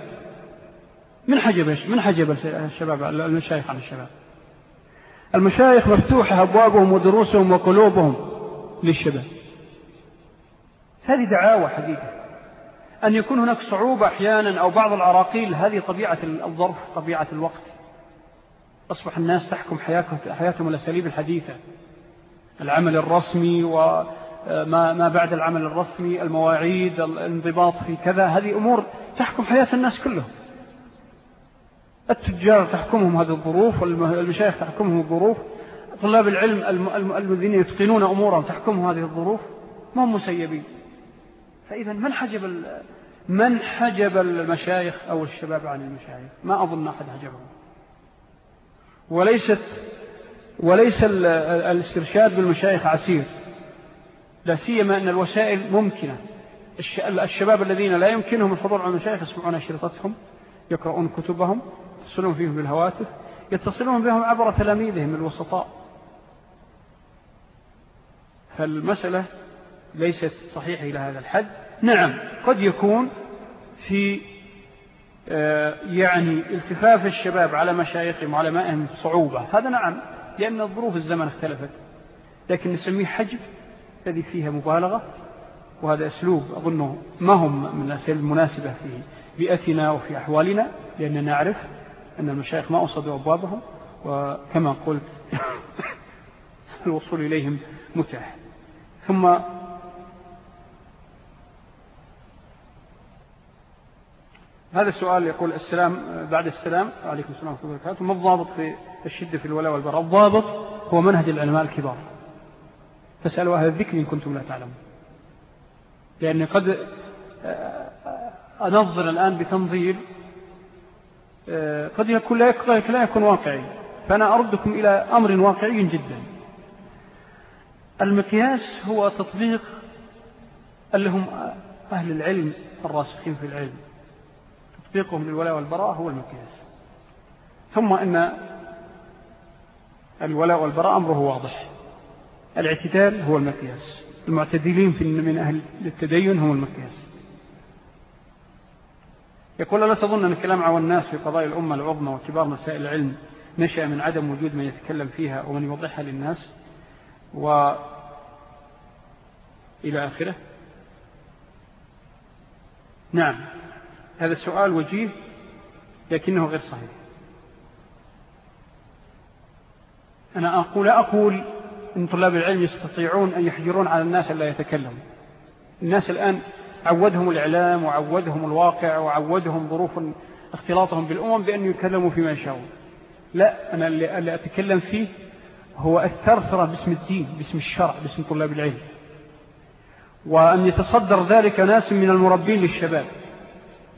من حجب من حجب الشباب المشايخ عن الشباب؟ المشايخ مفتوحة أبوابهم ودروسهم وقلوبهم للشباب. هذه دعاوى حقيقة. أن يكون هناك صعوبة أحيانا أو بعض العراقيل هذه طبيعة الظرف طبيعة الوقت. أصبح الناس تحكم حياتهم الأساليب الحديثة. العمل الرسمي وما ما بعد العمل الرسمي المواعيد الانضباط في كذا هذه أمور تحكم حياة الناس كلهم. التجار تحكمهم هذه الظروف والمشايخ تحكمهم الظروف. طلاب العلم الذين يتقنون أمورهم تحكمهم هذه الظروف. ما هم مسيبين. فإذا من حجب من حجب المشايخ أو الشباب عن المشايخ؟ ما أظن أحد حجبهم. وليست وليس الاسترشاد بالمشايخ عسير. لا سيما أن الوسائل ممكنة. الشباب الذين لا يمكنهم الحضور على المشايخ يسمعون أشرطتهم يقرؤون كتبهم يتصلون فيهم بالهواتف يتصلون بهم عبر تلاميذهم الوسطاء. فالمسألة ليست صحيحة إلى هذا الحد. نعم قد يكون في آه، يعني التفاف الشباب على مشايخهم وعلمائهم صعوبة. هذا نعم لأن الظروف الزمن اختلفت. لكن نسميه حجب الذي فيها مبالغة وهذا أسلوب أظنه ما هم من الأسئلة المناسبة في بيئتنا وفي أحوالنا لأننا نعرف أن المشايخ ما أصدوا أبوابهم وكما قلت الوصول إليهم متاح ثم هذا السؤال يقول السلام بعد السلام عليكم السلام ورحمة الله وبركاته. ما الضابط في الشدة في الولاء والبراء الضابط هو منهج العلماء الكبار. فاسألوا أهل الذكر إن كنتم لا تعلمون. لأن قد أنظر الآن بتنظير قد يكون لا يكون واقعي. فأنا أردكم إلى أمر واقعي جدا. المقياس هو تطبيق اللي هم أهل العلم الراسخين في العلم. تطبيقهم للولاء والبراء هو المقياس. ثم أن الولاء والبراء أمره واضح. الاعتدال هو المقياس. المعتدلين من أهل التدين هم المقياس. يقول لا تظن أن الكلام عن الناس في قضايا الأمة العظمى وكبار مسائل العلم نشأ من عدم وجود من يتكلم فيها ومن يوضحها للناس و إلى آخره؟ نعم. هذا السؤال وجيه لكنه غير صحيح. أنا أقول أقول إن طلاب العلم يستطيعون أن يحجرون على الناس ألا يتكلموا الناس الآن عودهم الإعلام وعودهم الواقع وعودهم ظروف اختلاطهم بالأمم بأن يتكلموا فيما يشاءون. لا أنا اللي أتكلم فيه هو الثرثرة باسم الدين باسم الشرع باسم طلاب العلم. وأن يتصدر ذلك ناس من المربين للشباب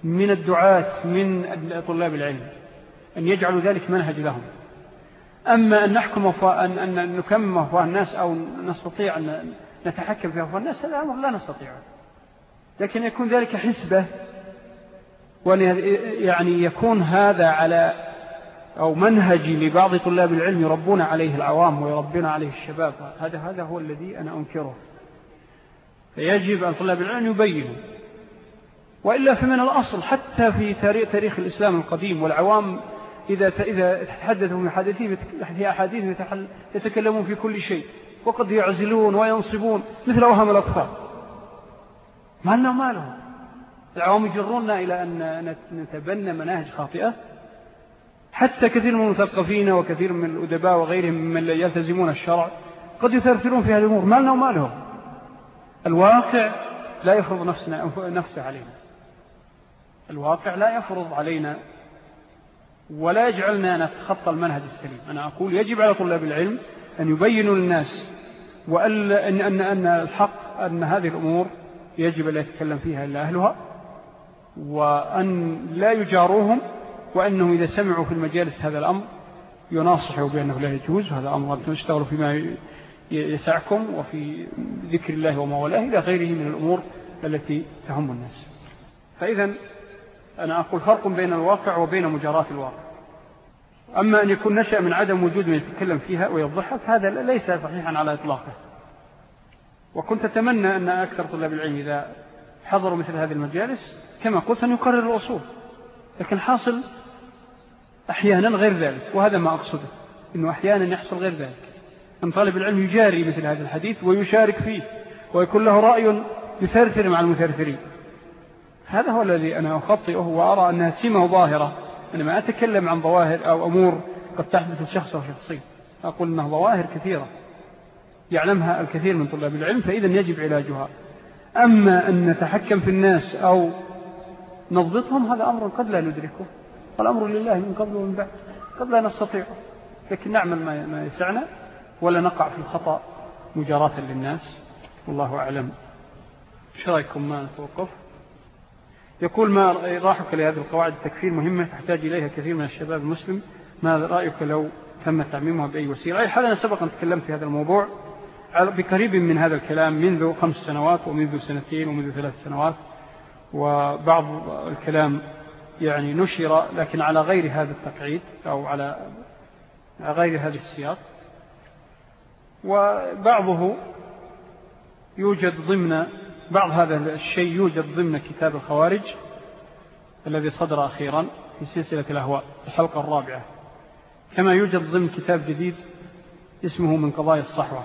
من الدعاة من طلاب العلم أن يجعلوا ذلك منهج لهم. أما أن نحكم أن, أن نكمم أفواه الناس أو نستطيع أن نتحكم في أفواه الناس هذا أمر لا نستطيعه. لكن يكون ذلك حسبة وأن يعني يكون هذا على أو منهج لبعض طلاب العلم يربون عليه العوام ويربون عليه الشباب. هذا هذا هو الذي أنا أنكره. فيجب أن طلاب العلم يبينوا. وإلا فمن الأصل حتى في تاريخ الإسلام القديم والعوام إذا إذا تحدثوا في حديثهم في أحاديث يتكلمون في كل شيء وقد يعزلون وينصبون مثل أوهم الأطفال ما لنا ما لهم العوام يجروننا إلى أن نتبنى مناهج خاطئة. حتى كثير من المثقفين وكثير من الأدباء وغيرهم من يلتزمون الشرع قد يثرثرون في هذه الأمور. ما لنا وما لهم الواقع لا يفرض نفسنا نفسه علينا. الواقع لا يفرض علينا ولا يجعلنا نتخطى المنهج السليم. أنا أقول يجب على طلاب العلم أن يبينوا للناس وأن أن أن الحق أن هذه الأمور يجب أن يتكلم فيها إلا أهلها وأن لا يجاروهم وأنهم إذا سمعوا في المجالس هذا الأمر يناصحوا بأنه لا يجوز. هذا أمر أن تشتغلوا فيما يسعكم وفي ذكر الله وما ولاه إلى غيره من الأمور التي تهم الناس. فإذا أنا أقول فرق بين الواقع وبين مجارات الواقع. أما أن يكون نشأ من عدم وجود من يتكلم فيها ويضحك هذا ليس صحيحا على إطلاقه. وكنت أتمنى أن أكثر طلاب العلم إذا حضروا مثل هذه المجالس كما قلت أن يقرر الأصول لكن حاصل أحيانا غير ذلك وهذا ما أقصده أنه أحيانا يحصل غير ذلك. أن طالب العلم يجاري مثل هذا الحديث ويشارك فيه ويكون له رأي يثرثر مع المثرثرين. هذا هو الذي أنا أخطئه وأرى أنها سمة ظاهرة. أنا ما أتكلم عن ظواهر أو أمور قد تحدث الشخص أو شخصين أقول أنها ظواهر كثيرة. يعلمها الكثير من طلاب العلم فإذا يجب علاجها. أما أن نتحكم في الناس أو نضبطهم هذا أمر قد لا ندركه. والأمر لله من قبل ومن بعد قد لا نستطيعه. لكن نعمل ما يسعنا ولا نقع في الخطأ مجاراة للناس. والله أعلم. إيش رأيكم ما نتوقف؟ يقول ما رأيك لهذه القواعد التكفير مهمة تحتاج إليها كثير من الشباب المسلم. ما رأيك لو تم تعميمها بأي وسيلة؟ أي حالة سبق أن تكلمت في هذا الموضوع. بقريب من هذا الكلام منذ خمس سنوات ومنذ سنتين ومنذ ثلاث سنوات وبعض الكلام يعني نشر لكن على غير هذا التقعيد أو على غير هذا السياق. وبعضه يوجد ضمن بعض هذا الشيء يوجد ضمن كتاب الخوارج الذي صدر أخيرا في سلسلة الأهواء الحلقة الرابعة. كما يوجد ضمن كتاب جديد اسمه من قضايا الصحوة.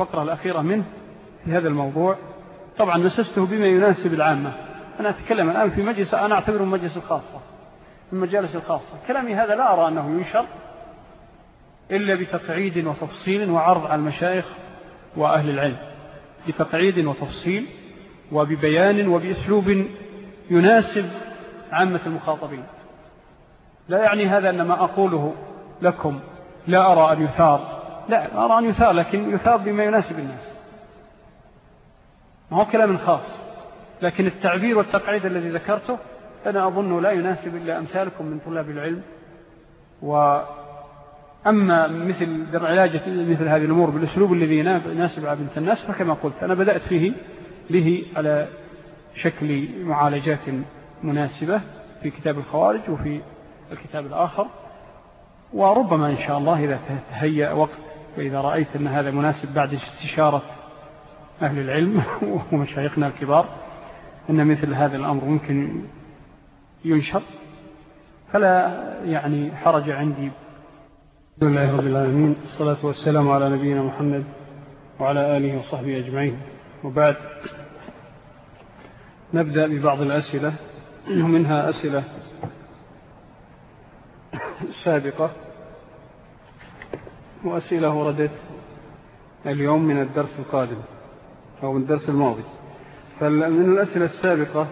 الفقرة الأخيرة منه في هذا الموضوع. طبعا نسسته بما يناسب العامة. أنا أتكلم الآن في مجلس أنا أعتبره مجلس الخاصة من مجالس الخاصة. كلامي هذا لا أرى أنه ينشر إلا بتقعيد وتفصيل وعرض على المشايخ وأهل العلم. بتقعيد وتفصيل وببيان وبأسلوب يناسب عامة المخاطبين. لا يعني هذا أن ما أقوله لكم لا أرى أن يثار. لا أرى أن يثار لكن يثار بما يناسب الناس. ما هو كلام خاص. لكن التعبير والتقعيد الذي ذكرته أنا أظن لا يناسب إلا أمثالكم من طلاب العلم. وأما مثل علاجة مثل هذه الأمور بالأسلوب الذي يناسب عبد الناس فكما قلت أنا بدأت فيه به على شكل معالجات مناسبة في كتاب الخوارج وفي الكتاب الآخر. وربما إن شاء الله إذا تهيأ وقت وإذا رأيت أن هذا مناسب بعد استشارة أهل العلم ومشايخنا الكبار أن مثل هذا الأمر ممكن ينشر فلا يعني حرج عندي. الحمد لله رب العالمين الصلاة والسلام على نبينا محمد وعلى آله وصحبه أجمعين. وبعد نبدأ ببعض الأسئلة ومنها أسئلة سابقة. وأسئلة وردت اليوم من الدرس القادم أو من الدرس الماضي. فمن الأسئلة السابقة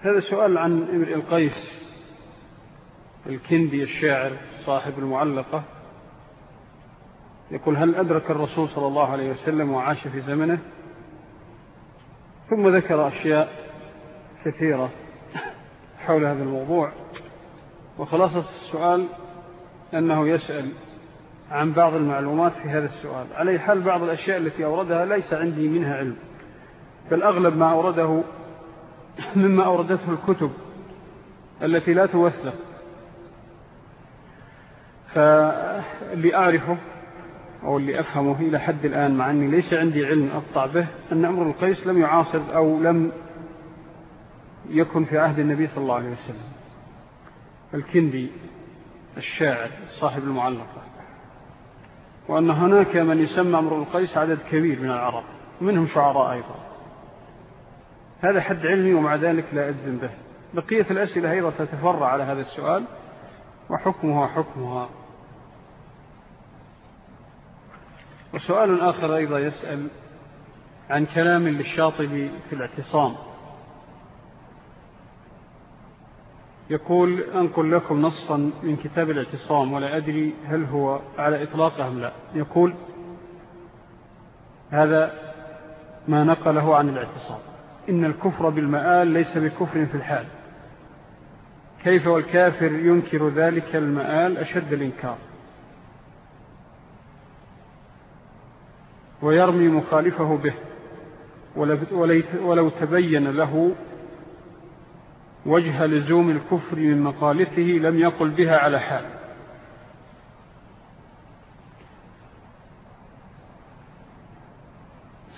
هذا سؤال عن إمرئ القيس الكندي الشاعر صاحب المعلقة. يقول هل أدرك الرسول صلى الله عليه وسلم وعاش في زمنه؟ ثم ذكر أشياء كثيرة حول هذا الموضوع. وخلاصة السؤال أنه يسأل عن بعض المعلومات في هذا السؤال. علي حال بعض الأشياء التي أوردها ليس عندي منها علم فالأغلب ما أورده مما أوردته الكتب التي لا توثق. فاللي أعرفه أو اللي أفهمه إلى حد الآن مع أني ليس عندي علم أقطع به أن أمر القيس لم يعاصر أو لم يكن في عهد النبي صلى الله عليه وسلم. الكندي الشاعر صاحب المعلقة. وأن هناك من يسمى أمر القيس عدد كبير من العرب ومنهم شعراء أيضا. هذا حد علمي ومع ذلك لا أجزم به. بقية الأسئلة أيضا تتفرع على هذا السؤال وحكمها حكمها. وسؤال آخر أيضا يسأل عن كلام للشاطبي في الاعتصام. يقول أنقل لكم نصا من كتاب الاعتصام ولا أدري هل هو على إطلاقه أم لا. يقول هذا ما نقله عن الاعتصام. إن الكفر بالمآل ليس بكفر في الحال. كيف والكافر ينكر ذلك المآل أشد الإنكار. ويرمي مخالفه به. ولو تبين له وجه لزوم الكفر من مقالته لم يقل بها على حال.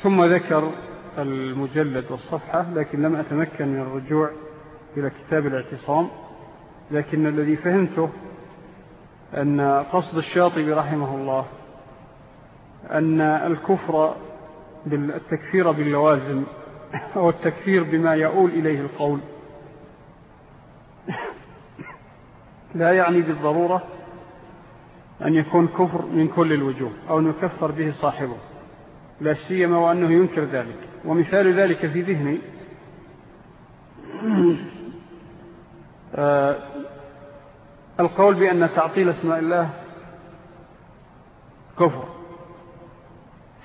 ثم ذكر المجلد والصفحة لكن لم أتمكن من الرجوع إلى كتاب الاعتصام لكن الذي فهمته أن قصد الشاطبي رحمه الله أن الكفر بالتكفير باللوازم أو التكفير بما يؤول إليه القول لا يعني بالضرورة أن يكون كفر من كل الوجوه أو أن يكفر به صاحبه. لا سيما وأنه ينكر ذلك. ومثال ذلك في ذهني. آه، القول بأن تعطيل أسماء الله كفر.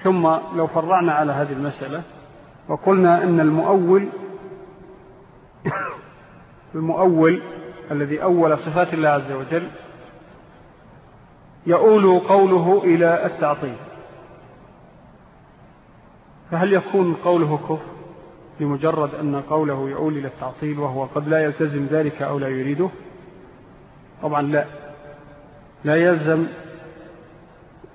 ثم لو فرعنا على هذه المسألة وقلنا أن المؤول المؤول الذي أول صفات الله عز وجل يؤول قوله إلى التعطيل. فهل يكون قوله كفر لمجرد أن قوله يؤول إلى التعطيل وهو قد لا يلتزم ذلك أو لا يريده؟ طبعا لا. لا يلزم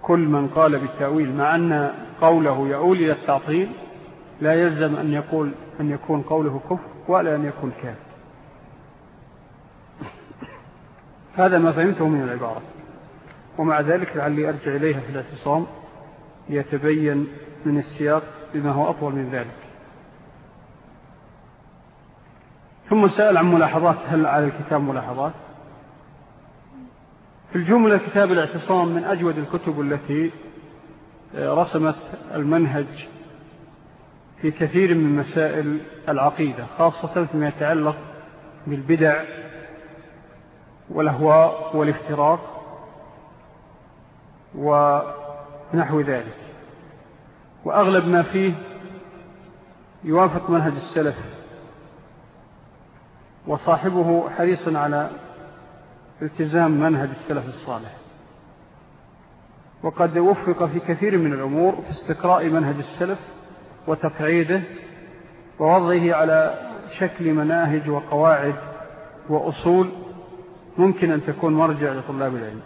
كل من قال بالتأويل مع أن قوله يؤول إلى التعطيل لا يلزم أن, يقول أن يكون قوله كفر ولا أن يكون كافر. هذا ما فهمته من العبارة. ومع ذلك لعلي أرجع إليها في الاعتصام ليتبين من السياق بما هو أطول من ذلك. ثم سأل عن ملاحظات هل على الكتاب ملاحظات؟ في الجملة كتاب الاعتصام من أجود الكتب التي رسمت المنهج في كثير من مسائل العقيدة خاصة فيما يتعلق بالبدع والأهواء والافتراق ونحو ذلك. وأغلب ما فيه يوافق منهج السلف وصاحبه حريص على التزام منهج السلف الصالح. وقد وفق في كثير من الأمور في استقراء منهج السلف وتقعيده ووضعه على شكل مناهج وقواعد وأصول ممكن أن تكون مرجع لطلاب العلم.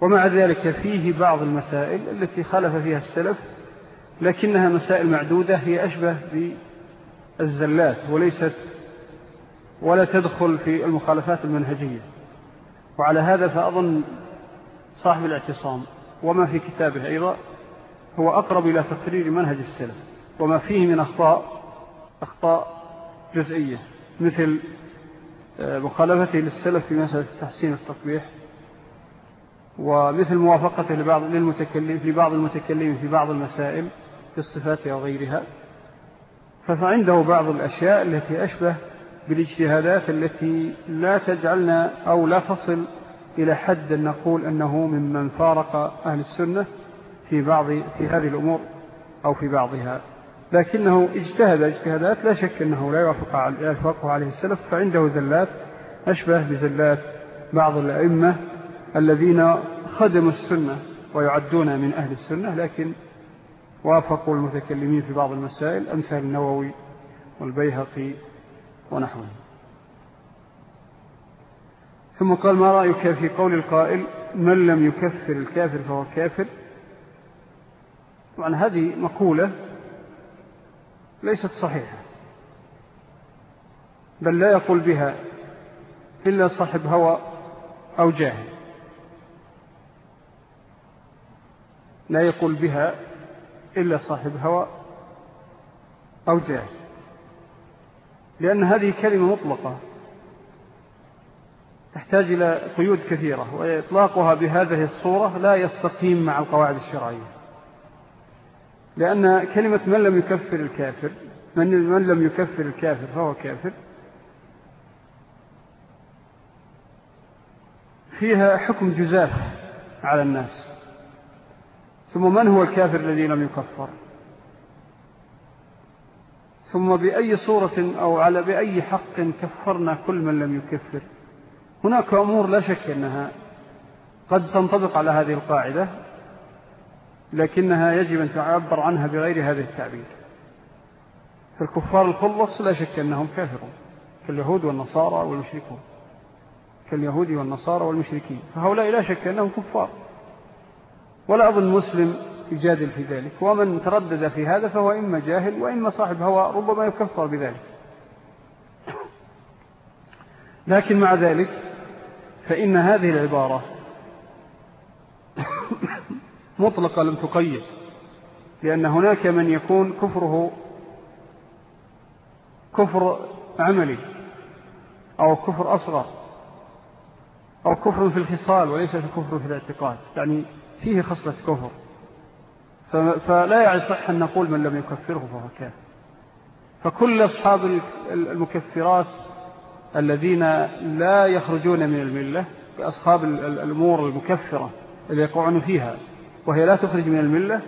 ومع ذلك فيه بعض المسائل التي خلف فيها السلف لكنها مسائل معدودة هي أشبه بالزلات وليست ولا تدخل في المخالفات المنهجية. وعلى هذا فأظن صاحب الاعتصام وما في كتابه أيضا هو أقرب إلى تقرير منهج السلف وما فيه من أخطاء أخطاء جزئية مثل مخالفته للسلف في مسألة تحسين التطبيح ومثل موافقته لبعض للمتكلم في بعض المتكلمين في بعض المسائل في الصفات وغيرها. فعنده بعض الأشياء التي أشبه بالاجتهادات التي لا تجعلنا أو لا تصل إلى حد أن نقول أنه ممن فارق أهل السنة في بعض في هذه الأمور أو في بعضها. لكنه اجتهد اجتهادات لا شك أنه لا يوافق عليه السلف فعنده زلات أشبه بزلات بعض الأئمة الذين خدموا السنة ويعدون من أهل السنة لكن وافقوا المتكلمين في بعض المسائل أمثال النووي والبيهقي ونحوه. ثم قال ما رأيك في قول القائل من لم يكفر الكافر فهو كافر طبعا هذه مقولة ليست صحيحة. بل لا يقول بها إلا صاحب هوى أو جاهل. لا يقول بها إلا صاحب هوى أو جاهل. لأن هذه كلمة مطلقة تحتاج إلى قيود كثيرة وإطلاقها بهذه الصورة لا يستقيم مع القواعد الشرعية. لأن كلمة من لم يكفر الكافر من, من لم يكفر الكافر فهو كافر. فيها حكم جزاف على الناس. ثم من هو الكافر الذي لم يكفر؟ ثم بأي صورة أو على بأي حق كفرنا كل من لم يكفر؟ هناك أمور لا شك أنها قد تنطبق على هذه القاعدة. لكنها يجب أن تعبر عنها بغير هذه التعبير. فالكفار الخلص لا شك أنهم كافرون كاليهود والنصارى والمشركون كاليهود والنصارى والمشركين. فهؤلاء لا شك أنهم كفار. ولا أظن مسلم يجادل في ذلك ومن تردد في هذا فهو إما جاهل وإما صاحب هوى ربما يكفر بذلك. لكن مع ذلك فإن هذه العبارة مطلقة لم تقيد لأن هناك من يكون كفره كفر عملي أو كفر أصغر أو كفر في الخصال وليس في كفر في الاعتقاد يعني فيه خصلة كفر. فلا يصح أن نقول من لم يكفره فهو كافر. فكل أصحاب المكفرات الذين لا يخرجون من الملة أصحاب الأمور المكفرة اللي يقعون فيها وهي لا تخرج من الملة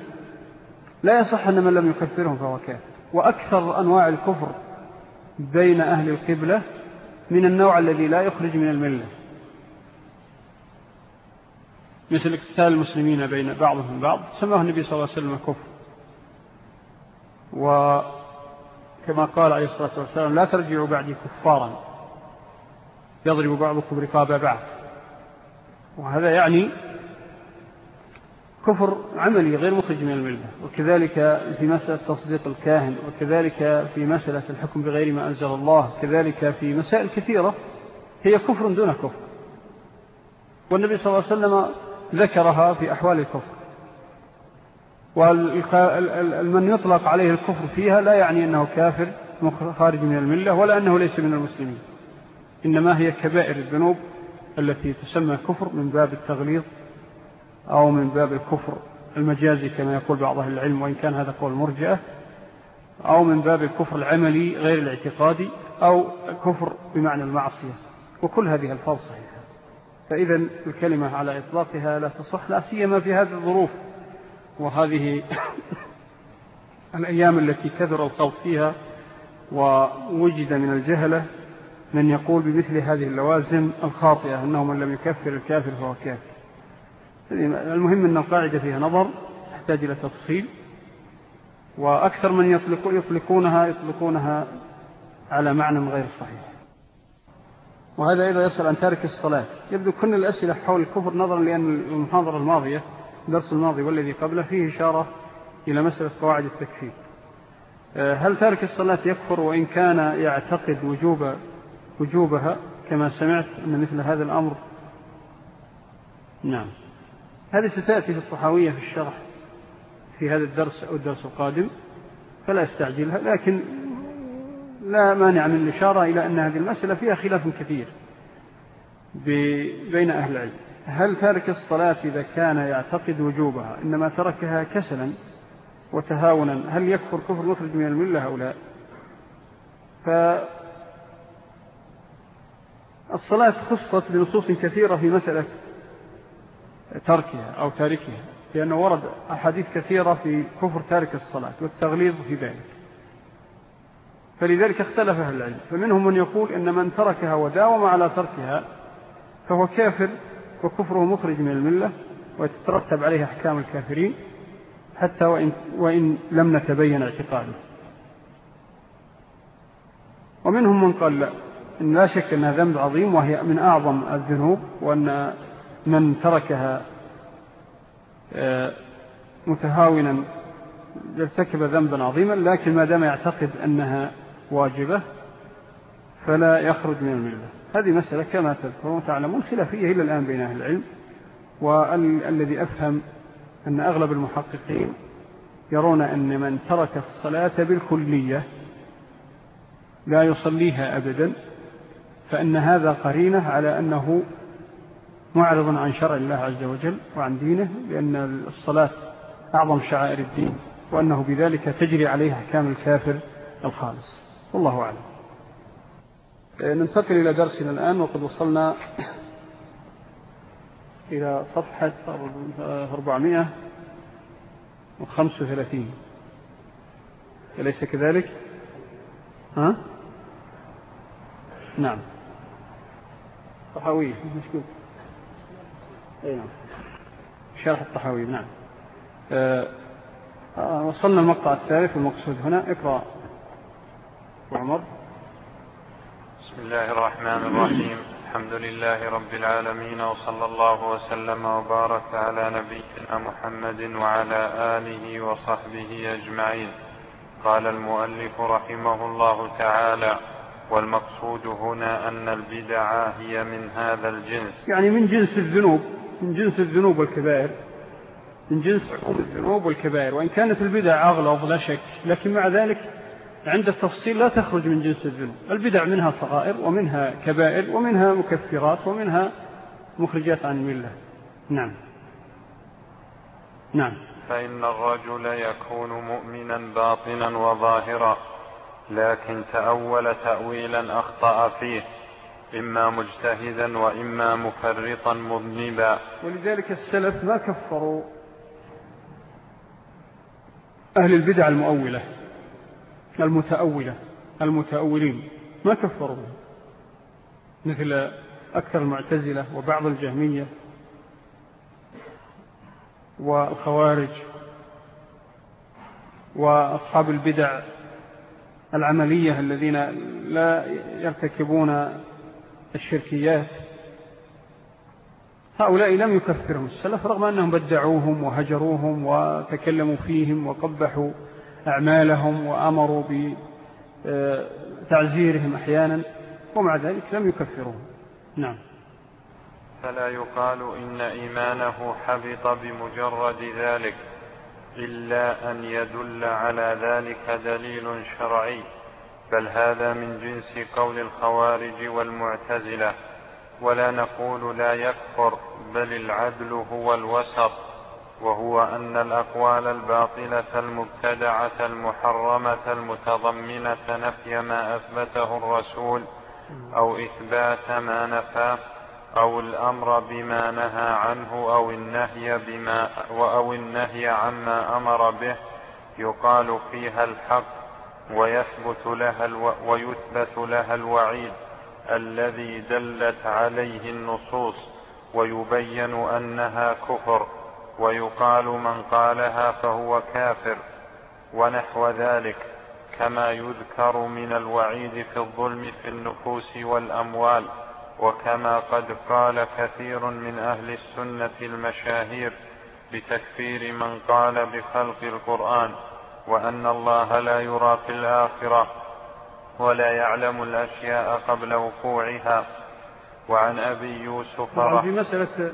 لا يصح أن من لم يكفرهم فهو كافر. وأكثر أنواع الكفر بين أهل القبلة من النوع الذي لا يخرج من الملة. مثل اقتتال المسلمين بين بعضهم بعض سماه النبي صلى الله عليه وسلم كفر. وكما قال عليه الصلاة والسلام لا ترجعوا بعدي كفارا يضرب بعضكم رقاب بعض. وهذا يعني كفر عملي غير مخرج من الملة وكذلك في مسألة تصديق الكاهن وكذلك في مسألة الحكم بغير ما أنزل الله كذلك في مسائل كثيرة هي كفر دون كفر. والنبي صلى الله عليه وسلم ذكرها في أحوال الكفر. ومن يطلق عليه الكفر فيها لا يعني أنه كافر خارج من الملة ولا أنه ليس من المسلمين. إنما هي كبائر الذنوب التي تسمى كفر من باب التغليظ أو من باب الكفر المجازي كما يقول بعض أهل العلم وإن كان هذا قول مرجئة أو من باب الكفر العملي غير الاعتقادي أو كفر بمعنى المعصية. وكل هذه ألفاظ صحيحة. فإذا الكلمة على إطلاقها لا تصح لا سيما في هذه الظروف. وهذه الأيام التي كثر الخوض فيها ووجد من الجهلة من يقول بمثل هذه اللوازم الخاطئة أنه من لم يكفر الكافر فهو كافر. المهم أن القاعدة فيها نظر تحتاج إلى تفصيل وأكثر من يطلق يطلقونها يطلقونها على معنى غير صحيح. وهذا أيضا يسأل عن تارك الصلاة. يبدو كل الأسئلة حول الكفر نظرا لأن المحاضرة الماضية الدرس الماضي والذي قبله فيه إشارة إلى مسألة قواعد التكفير. آه، هل تارك الصلاة يكفر؟ وإن كان يعتقد وجوب وجوبها كما سمعت أن مثل هذا الأمر نعم. هذه ستأتي في الطحاوية في الشرح في هذا الدرس أو الدرس القادم فلا أستعجلها لكن لا مانع من الإشارة إلى أن هذه المسألة فيها خلاف كثير بين أهل العلم. هل تارك الصلاة إذا كان يعتقد وجوبها إنما تركها كسلا وتهاونا هل يكفر كفر مخرج من الملة لا فالصلاة خصت بنصوص كثيرة في مسألة تركها أو تاركها لأنه ورد أحاديث كثيرة في كفر تارك الصلاة والتغليظ في ذلك. فلذلك اختلف أهل العلم فمنهم من يقول إن من تركها وداوم على تركها فهو كافر وكفره مخرج من الملة ويتترتب عليه أحكام الكافرين حتى وإن, وإن لم نتبين اعتقاده. ومنهم من قال لا إن لا شك أنها ذنب عظيم وهي من أعظم الذنوب وأن من تركها آه، متهاونا يرتكب ذنبا عظيما لكن ما دام يعتقد أنها واجبة فلا يخرج من الملة. هذه مسألة كما تذكرون تعلمون خلافية إلى الآن بين أهل العلم والذي أفهم أن أغلب المحققين يرون أن من ترك الصلاة بالكلية لا يصليها أبدا فإن هذا قرينة على أنه معرض عن شرع الله عز وجل وعن دينه لأن الصلاة أعظم شعائر الدين وأنه بذلك تجري عليه أحكام الكافر الخالص. والله أعلم. ننتقل إلى درسنا الآن وقد وصلنا إلى صفحة 435 أليس كذلك؟ ها؟ نعم. صحوية مشكور أي نعم. شرح الطحاوي نعم. أه وصلنا المقطع الثالث والمقصود هنا. اقرأ. وعمر بسم الله الرحمن الرحيم. الحمد لله رب العالمين وصلى الله وسلم وبارك على نبينا محمد وعلى آله وصحبه أجمعين. قال المؤلف رحمه الله تعالى والمقصود هنا أن البدع هي من هذا الجنس. يعني من جنس الذنوب. من جنس الذنوب والكبائر. من جنس الذنوب والكبائر. وإن كانت البدع أغلظ لا شك. لكن مع ذلك عند التفصيل لا تخرج من جنس الذنوب. البدع منها صغائر ومنها كبائر ومنها مكفرات ومنها مخرجات عن الملة. نعم. نعم. فإن الرجل يكون مؤمنا باطنا وظاهرا لكن تأول تأويلا أخطأ فيه. إما مجتهدا وإما مفرطا مذنبا. ولذلك السلف ما كفروا. أهل البدع المؤولة المتأولة المتأولين ما كفروا. مثل أكثر المعتزلة وبعض الجهمية والخوارج وأصحاب البدع العملية الذين لا يرتكبون الشركيات. هؤلاء لم يكفرهم السلف رغم أنهم بدعوهم وهجروهم وتكلموا فيهم وقبحوا أعمالهم وأمروا بتعزيرهم أحيانا ومع ذلك لم يكفرهم. نعم. فلا يقال إن إيمانه حبط بمجرد ذلك إلا أن يدل على ذلك دليل شرعي. بل هذا من جنس قول الخوارج والمعتزلة ولا نقول لا يكفر بل العدل هو الوسط وهو أن الأقوال الباطلة المبتدعة المحرمة المتضمنة نفي ما أثبته الرسول أو إثبات ما نفاه أو الأمر بما نهى عنه أو النهي بما أو النهي عما أمر به يقال فيها الحق ويثبت لها ألو ويثبت لها الوعيد الذي دلت عليه النصوص ويبين أنها كفر ويقال من قالها فهو كافر ونحو ذلك كما يذكر من الوعيد في الظلم في النفوس والأموال وكما قد قال كثير من أهل السنة المشاهير بتكفير من قال بخلق القرآن. وأن الله لا يرى في الآخرة ولا يعلم الأشياء قبل وقوعها. وعن أبي يوسف في مسألة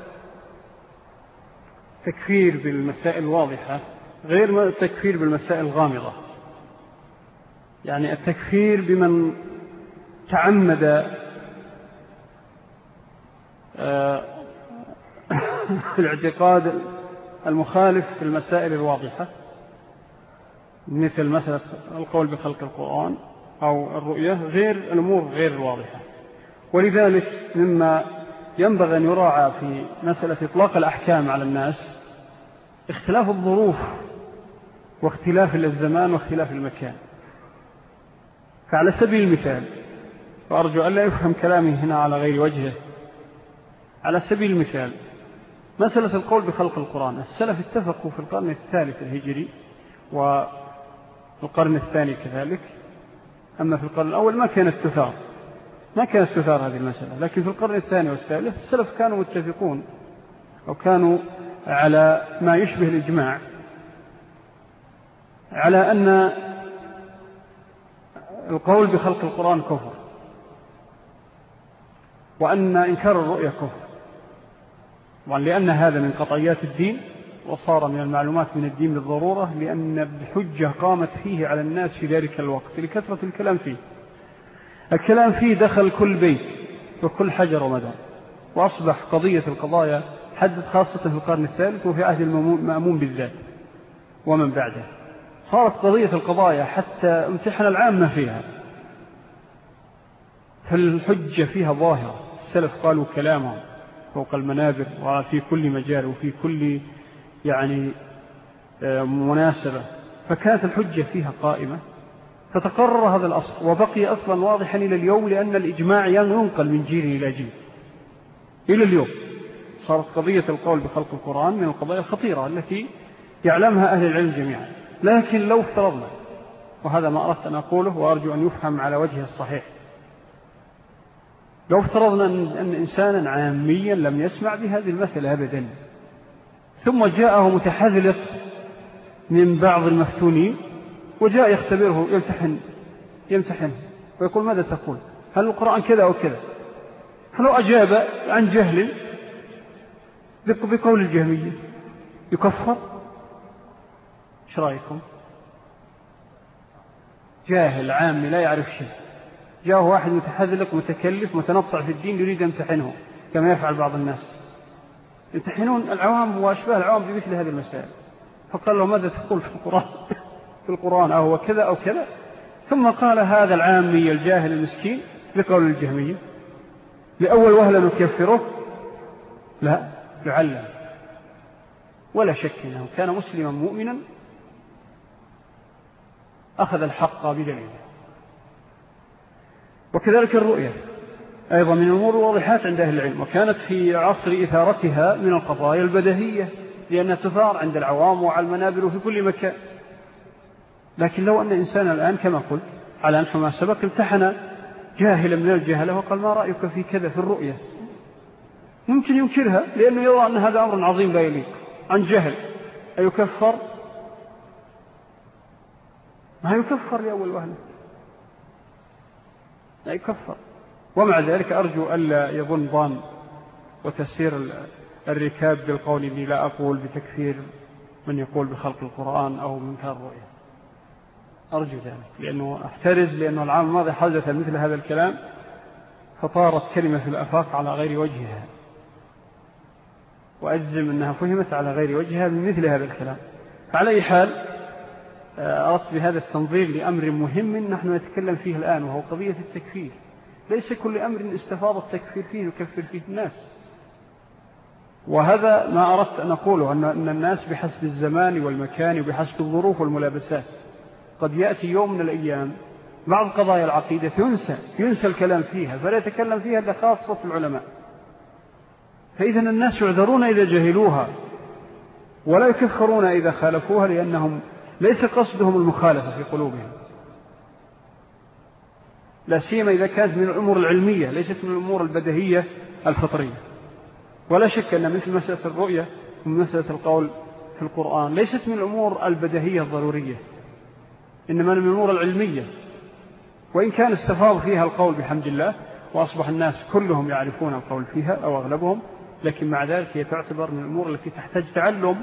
تكفير بالمسائل الواضحة غير التكفير بالمسائل الغامضة يعني التكفير بمن تعمد آه، الاعتقاد المخالف في المسائل الواضحة. مثل مسألة القول بخلق القرآن أو الرؤية غير الأمور غير الواضحة. ولذلك مما ينبغي أن يراعى في مسألة إطلاق الأحكام على الناس اختلاف الظروف واختلاف الزمان واختلاف المكان. فعلى سبيل المثال وأرجو أن لا يفهم كلامي هنا على غير وجهه على سبيل المثال مسألة القول بخلق القرآن. السلف اتفقوا في القرن الثالث الهجري والقرن الثاني كذلك. أما في القرن الأول ما كانت تثار. ما كانت تثار هذه المسألة. لكن في القرن الثاني والثالث السلف كانوا متفقون أو كانوا على ما يشبه الإجماع. على أن القول بخلق القرآن كفر. وأن إنكار الرؤية كفر. لأن هذا من قطعيات الدين. وصار من المعلومات من الدين بالضرورة لأن الحجة قامت فيه على الناس في ذلك الوقت لكثرة الكلام فيه. الكلام فيه دخل كل بيت وكل حجر ومدار وأصبح قضية القضايا حدث خاصة في القرن الثالث وفي عهد المأمون بالذات ومن بعده. صارت قضية القضايا حتى امتحن العامة فيها. فالحجة فيها ظاهرة السلف قالوا كلامهم فوق المنابر وفي كل مجال وفي كل يعني آه، مناسبة فكانت الحجة فيها قائمة. فتقرر هذا الأصل وبقي أصلا واضحا إلى اليوم لأن الإجماع ينقل من جيل إلى جيل. إلى اليوم صارت قضية القول بخلق القرآن من القضايا الخطيرة التي يعلمها أهل العلم جميعا. لكن لو افترضنا وهذا ما أردت أن أقوله وأرجو أن يفهم على وجه الصحيح. لو افترضنا أن إنسانا عاميا لم يسمع بهذه المسألة أبدا ثم جاءه متحذلق من بعض المفتونين وجاء يختبره يمتحن يمتحن ويقول ماذا تقول؟ هل القرآن كذا أو كذا؟ فلو أجاب عن جهل؟ بقول الجهمية. يكفر؟ إيش رأيكم؟ جاهل عامي لا يعرف شيء. جاءه واحد متحذلق متكلف متنطع في الدين يريد يمتحنه كما يفعل بعض الناس. يمتحنون العوام وأشباه العوام بمثل هذه المسائل. فقال له ماذا تقول في القرآن؟ في القرآن أو كذا أو كذا. ثم قال هذا العامي الجاهل المسكين بقول الجهمية. لأول وهلة نكفره؟ لا يعلم. ولا شك أنه كان مسلما مؤمنا. أخذ الحق بدليله. وكذلك الرؤية أيضا من الأمور الواضحات عند أهل العلم وكانت في عصر إثارتها من القضايا البدهية لأنها تثار عند العوام وعلى المنابر وفي كل مكان. لكن لو أن إنسان الآن كما قلت على أنه ما سبق امتحن جاهلا من الجهلة وقال ما رأيك في كذا في الرؤية؟ ممكن ينكرها لأنه يرى أن هذا أمر عظيم لا يليق عن جهل. أيكفر؟ ما يكفر لأول وهله لا يكفر. ومع ذلك أرجو ألا يظن ظان وتسير الركاب بالقول إني لا أقول بتكفير من يقول بخلق القرآن أو من كان الرؤية أرجو ذلك لأنه أحترز لأنه العام الماضي حدث مثل هذا الكلام فطارت كلمة في الأفاق على غير وجهها. وأجزم أنها فهمت على غير وجهها من مثل هذا الكلام. فعلى أي حال آه، أردت بهذا التنظير لأمر مهم نحن نتكلم فيه الآن وهو قضية التكفير. ليس كل أمر استفاض التكفير فيه يكفر فيه الناس. وهذا ما أردت أن أقوله أن الناس بحسب الزمان والمكان وبحسب الظروف والملابسات. قد يأتي يوم من الأيام بعض قضايا العقيدة ينسى ينسى الكلام فيها فلا يتكلم فيها إلا خاصة العلماء. فإذا الناس يعذرون إذا جهلوها ولا يكفرون إذا خالفوها لأنهم ليس قصدهم المخالفة في قلوبهم. لا سيما إذا كانت من الأمور العلمية ليست من الأمور البدهية الفطرية. ولا شك أن مثل مسألة الرؤية من مسألة القول في القرآن ليست من الأمور البدهية الضرورية إنما من الأمور العلمية. وإن كان استفاض فيها القول بحمد الله وأصبح الناس كلهم يعرفون القول فيها أو أغلبهم لكن مع ذلك هي تعتبر من الأمور التي تحتاج تعلم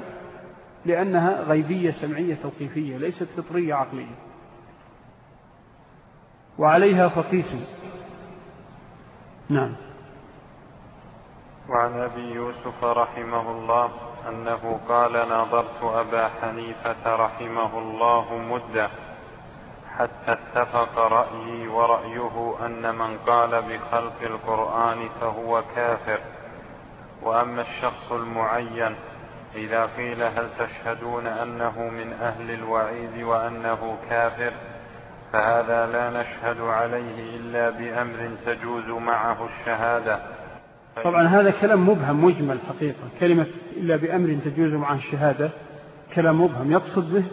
لأنها غيبية سمعية توقيفية ليست فطرية عقلية. وعليها فقيس نعم. وعن أبي يوسف رحمه الله أنه قال نظرت أبا حنيفة رحمه الله مدة حتى اتفق رأيي ورأيه أن من قال بخلق القرآن فهو كافر. وأما الشخص المعين إذا قيل هل تشهدون أنه من أهل الوعيد وأنه كافر؟ فهذا لا نشهد عليه إلا بأمر تجوز معه الشهادة. طبعا هذا كلام مبهم مجمل حقيقة. كلمة إلا بأمر تجوز معه الشهادة كلام مبهم. يقصد به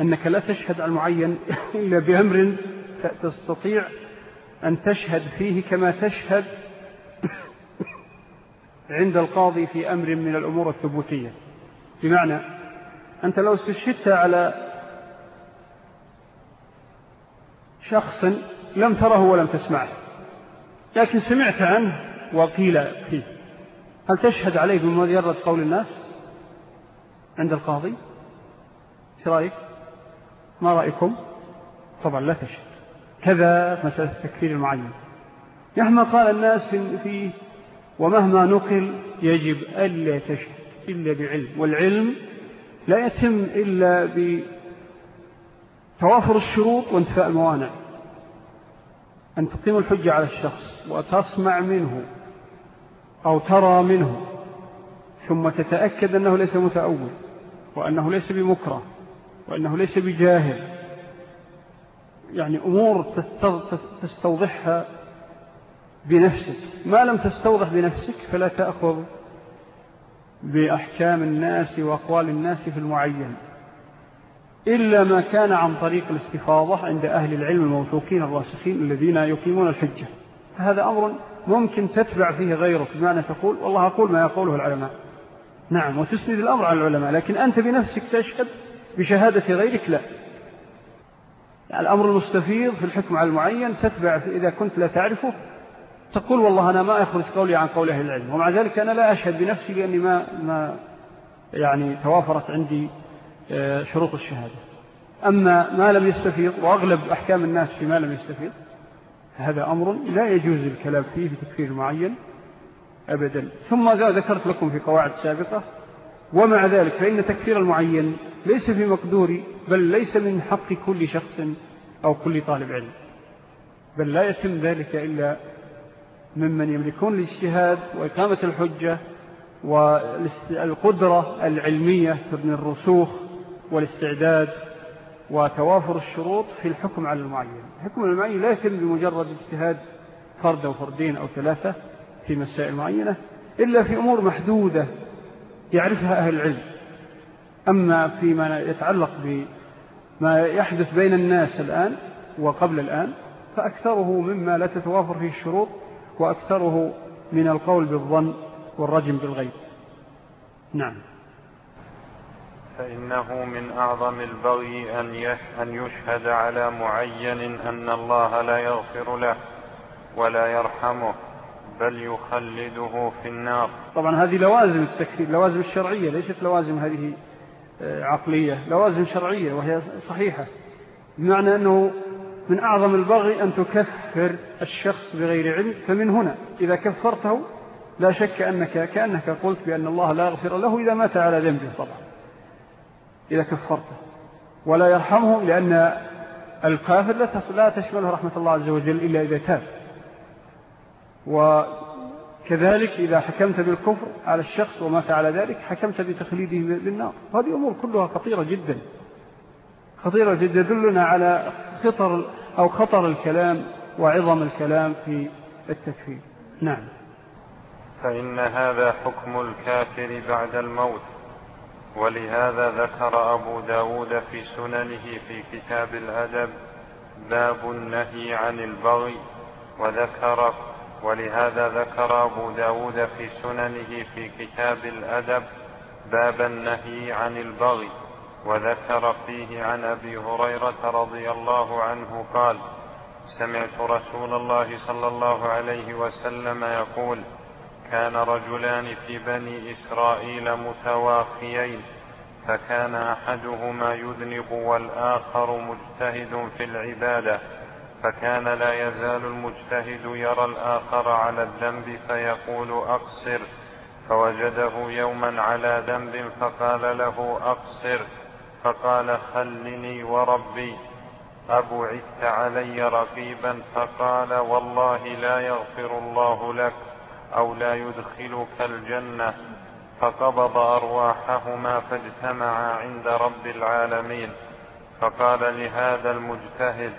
أنك لا تشهد على المعين إلا بأمر تستطيع أن تشهد فيه كما تشهد عند القاضي في أمر من الأمور الثبوتية. بمعنى أنت لو استشهدت على شخص لم تره ولم تسمعه. لكن سمعت عنه وقيل فيه. هل تشهد عليه بمجرد قول الناس عند القاضي؟ رأيك؟ ما رأيكم؟ طبعا لا تشهد. كذا مسألة التكفير المعين. مهما قال الناس فيه ومهما نقل يجب ألا تشهد إلا بعلم. والعلم لا يتم إلا بتوافر الشروط وانتفاء الموانع. أن تقيم الحجة على الشخص وتسمع منه أو ترى منه ثم تتأكد أنه ليس متأول وأنه ليس بمكره وأنه ليس بجاهل. يعني أمور تستوضحها بنفسك. ما لم تستوضح بنفسك فلا تأخذ بأحكام الناس وأقوال الناس في المعين. إلا ما كان عن طريق الاستفاضة عند أهل العلم الموثوقين الراسخين الذين يقيمون الحجة. فهذا أمر ممكن تتبع فيه غيرك بمعنى تقول والله أقول ما يقوله العلماء. نعم وتسند الأمر على العلماء لكن أنت بنفسك تشهد بشهادة غيرك لا. يعني الأمر المستفيض في الحكم على المعين تتبع إذا كنت لا تعرفه تقول والله أنا ما أخرج قولي عن قول أهل العلم ومع ذلك أنا لا أشهد بنفسي لأني ما, ما يعني توافرت عندي شروط الشهادة. أما ما لم يستفيض وأغلب أحكام الناس فيما لم يستفيض هذا أمر لا يجوز الكلام فيه في تكفير معين أبدا. ثم ذكرت لكم في قواعد سابقة. ومع ذلك فإن تكفير المعين ليس في مقدوري بل ليس من حق كل شخص أو كل طالب علم. بل لا يتم ذلك إلا ممن يملكون الاجتهاد وإقامة الحجة والقدرة العلمية من الرسوخ والاستعداد وتوافر الشروط في الحكم على المعين. الحكم على المعين لا يتم بمجرد اجتهاد فرد أو فردين أو ثلاثة في مسائل معينة إلا في أمور محدودة يعرفها أهل العلم. أما فيما يتعلق بما يحدث بين الناس الآن وقبل الآن فأكثره مما لا تتوافر فيه الشروط وأكثره من القول بالظن والرجم بالغيب. نعم. فإنه من أعظم البغي أن يشهد على معين أن الله لا يغفر له ولا يرحمه بل يخلده في النار. طبعا هذه لوازم التكفير لوازم الشرعية ليست لوازم هذه آه، عقلية لوازم شرعية وهي صحيحة. بمعنى أنه من أعظم البغي أن تكفر الشخص بغير علم فمن هنا إذا كفرته لا شك أنك كأنك قلت بأن الله لا يغفر له إذا مات على ذنبه طبعا. إذا كفرته ولا يرحمه لأن الكافر لا تشمله رحمة الله عز وجل إلا إذا تاب. وكذلك إذا حكمت بالكفر على الشخص ومات على ذلك حكمت بتخليده بالنار هذه أمور كلها خطيرة جدا. خطيرة جدا يدلنا على خطر أو خطر الكلام وعظم الكلام في التكفير. نعم. فإن هذا حكم الكافر بعد الموت. ولهذا ذكر أبو داود في سننه في كتاب الأدب باب النهي عن البغي وذكر ولهذا ذكر أبو داود في سننه في كتاب الأدب باب النهي عن البغي وذكر فيه عن أبي هريرة رضي الله عنه قال سمعت رسول الله صلى الله عليه وسلم يقول كان رجلان في بني إسرائيل متواخيين فكان أحدهما يذنب والآخر مجتهد في العبادة فكان لا يزال المجتهد يرى الآخر على الذنب فيقول أقصر فوجده يوما على ذنب فقال له أقصر فقال خلني وربي أبعثت علي رقيبا فقال والله لا يغفر الله لك. أو لا يدخلك الجنة فقبض أرواحهما فاجتمعا عند رب العالمين. فقال لهذا المجتهد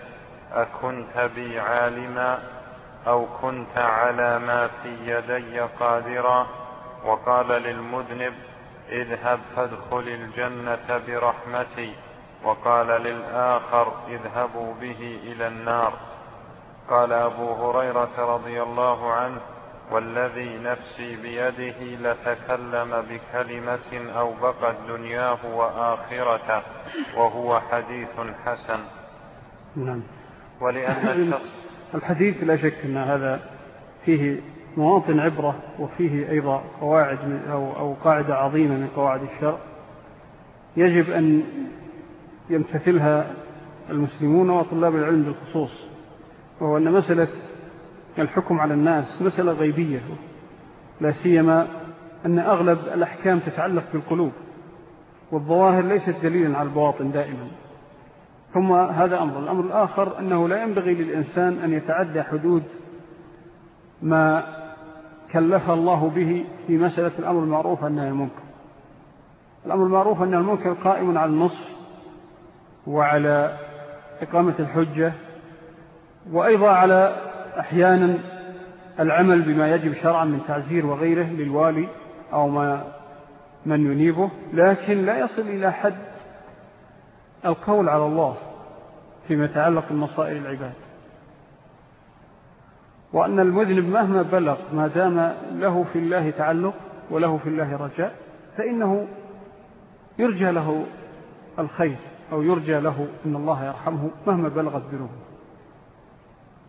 أكنت بي عالما أو كنت على ما في يدي قادرا؟ وقال للمذنب اذهب فادخل الجنة برحمتي. وقال للآخر اذهبوا به إلى النار. قال أبو هريرة رضي الله عنه والذي نفسي بيده لتكلم بكلمة أو بقت دنياه وآخرته وهو حديث حسن. نعم. ولأن الشخص الحديث لا شك أن هذا فيه مواطن عبرة وفيه أيضا قواعد أو, أو قاعدة عظيمة من قواعد الشرع. يجب أن يمتثلها المسلمون وطلاب العلم بالخصوص وهو أن مسألة الحكم على الناس مسألة غيبية لا سيما أن أغلب الأحكام تتعلق بالقلوب والظواهر ليست دليلا على البواطن دائما. ثم هذا أمر. الأمر الآخر أنه لا ينبغي للإنسان أن يتعدى حدود ما كلف الله به في مسألة الأمر المعروف أنها المنكر. الأمر المعروف أنها المنكر قائم على النصف وعلى إقامة الحجة وأيضا على أحيانا العمل بما يجب شرعا من تعزير وغيره للوالي أو ما من ينيبه لكن لا يصل إلى حد القول على الله فيما يتعلق بمصائر العباد. وأن المذنب مهما بلغ ما دام له في الله تعلق وله في الله رجاء فإنه يرجى له الخير أو يرجى له أن الله يرحمه مهما بلغت ذنوبه.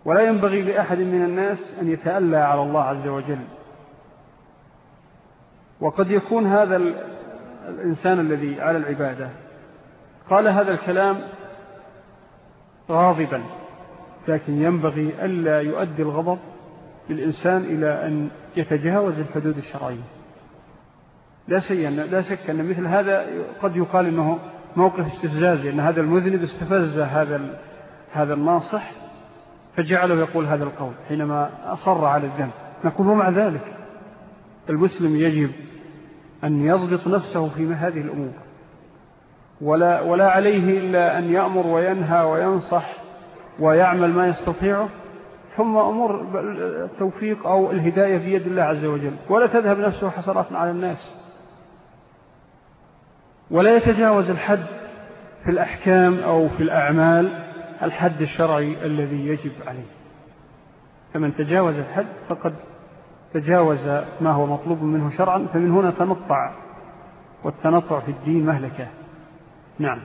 ولا ينبغي لأحد من الناس أن يتألى على الله عز وجل. وقد يكون هذا الإنسان الذي على العبادة. قال هذا الكلام غاضبا لكن ينبغي ألا يؤدي الغضب للإنسان إلى أن يتجاوز الحدود الشرعية. لا, لا شك أن مثل هذا قد يقال أنه موقف استفزازي أن هذا المذنب استفز هذا هذا الناصح فجعله يقول هذا القول حينما أصر على الذنب. نقول ومع ذلك المسلم يجب أن يضبط نفسه في هذه الأمور. ولا, ولا عليه إلا أن يأمر وينهى وينصح ويعمل ما يستطيعه ثم أمور التوفيق أو الهداية بيد الله عز وجل. ولا تذهب نفسه حسرات على الناس. ولا يتجاوز الحد في الأحكام أو في الأعمال الحد الشرعي الذي يجب عليه. فمن تجاوز الحد فقد تجاوز ما هو مطلوب منه شرعا فمن هنا تنطع والتنطع في الدين مهلكة. نعم.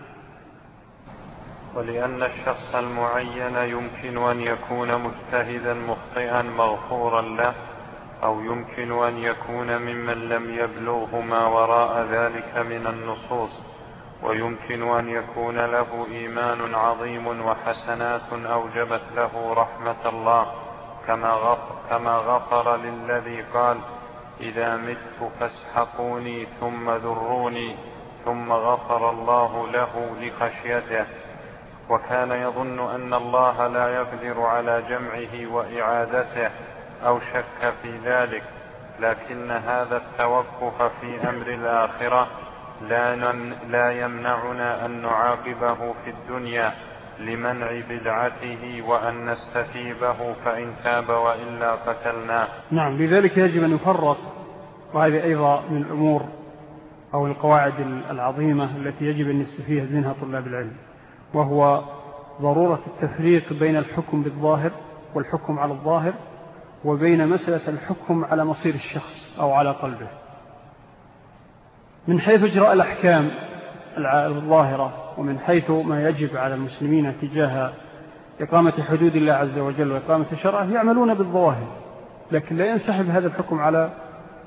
ولأن الشخص المعين يمكن أن يكون مجتهدا مخطئا مغفورا له أو يمكن أن يكون ممن لم يبلغه ما وراء ذلك من النصوص. ويمكن أن يكون له إيمان عظيم وحسنات أوجبت له رحمة الله. كما غفر, كما غفر للذي قال إذا مت فاسحقوني ثم ذروني ثم غفر الله له لخشيته. وكان يظن أن الله لا يقدر على جمعه وإعادته أو شك في ذلك. لكن هذا التوقف في أمر الآخرة لا, لا يمنعنا أن نعاقبه في الدنيا لمنع بدعته وأن نستتيبه فإن تاب وإلا قتلناه نعم لذلك يجب أن يفرق وهذه أيضا من الأمور أو القواعد العظيمة التي يجب أن نستفيد منها طلاب العلم وهو ضرورة التفريق بين الحكم بالظاهر والحكم على الظاهر وبين مسألة الحكم على مصير الشخص أو على قلبه. من حيث إجراء الأحكام الظاهرة ومن حيث ما يجب على المسلمين تجاه إقامة حدود الله عز وجل وإقامة شرعه يعملون بالظواهر. لكن لا ينسحب هذا الحكم على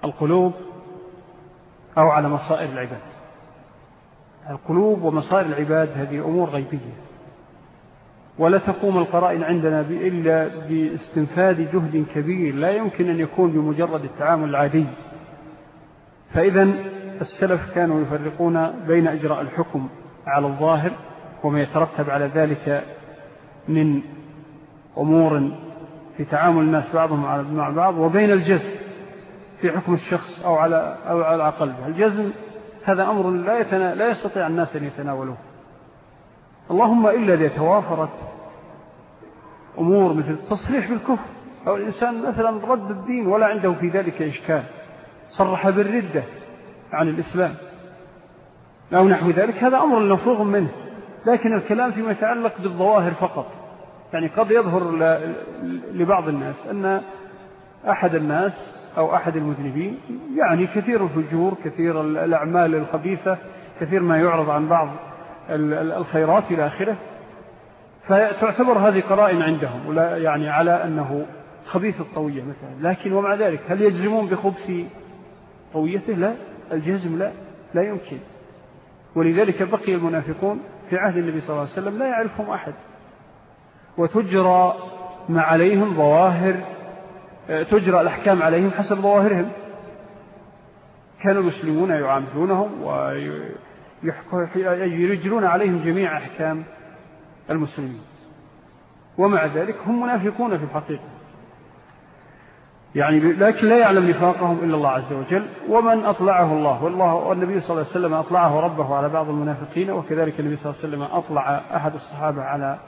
القلوب أو على مصائر العباد. القلوب ومصائر العباد هذه أمور غيبية. ولا تقوم القرائن عندنا إلا باستنفاد جهد كبير لا يمكن أن يكون بمجرد التعامل العادي. فإذا السلف كانوا يفرقون بين إجراء الحكم على الظاهر وما يترتب على ذلك من أمور في تعامل الناس بعضهم مع بعض وبين الجزم في حكم الشخص أو على, أو على قلبه. الجزم هذا أمر لا, يتنا... لا يستطيع الناس أن يتناولوه اللهم إلا إذا توافرت أمور مثل التصريح بالكفر أو الإنسان مثلا رد الدين ولا عنده في ذلك إشكال صرح بالردة عن الإسلام أو نحو ذلك هذا أمر مفروغ منه لكن الكلام فيما يتعلق بالظواهر فقط. يعني قد يظهر لبعض الناس أن أحد الناس أو أحد المذنبين يعني كثير الفجور كثير الأعمال الخبيثة كثير ما يعرض عن بعض الخيرات إلى آخره. فتعتبر هذه قرائن عندهم ولا يعني على أنه خبيث الطوية مثلا. لكن ومع ذلك هل يجزمون بخبث طويته؟ لا. الجزم لا لا يمكن. ولذلك بقي المنافقون في عهد النبي صلى الله عليه وسلم لا يعرفهم أحد. وتجرى ما عليهم ظواهر تجرى الأحكام عليهم حسب ظواهرهم. كان المسلمون يعاملونهم ويجرون عليهم جميع أحكام المسلمين. ومع ذلك هم منافقون في الحقيقة. يعني لكن لا يعلم نفاقهم إلا الله عز وجل ومن أطلعه الله. والله والنبي صلى الله عليه وسلم أطلعه ربه على بعض المنافقين وكذلك النبي صلى الله عليه وسلم أطلع أحد الصحابة على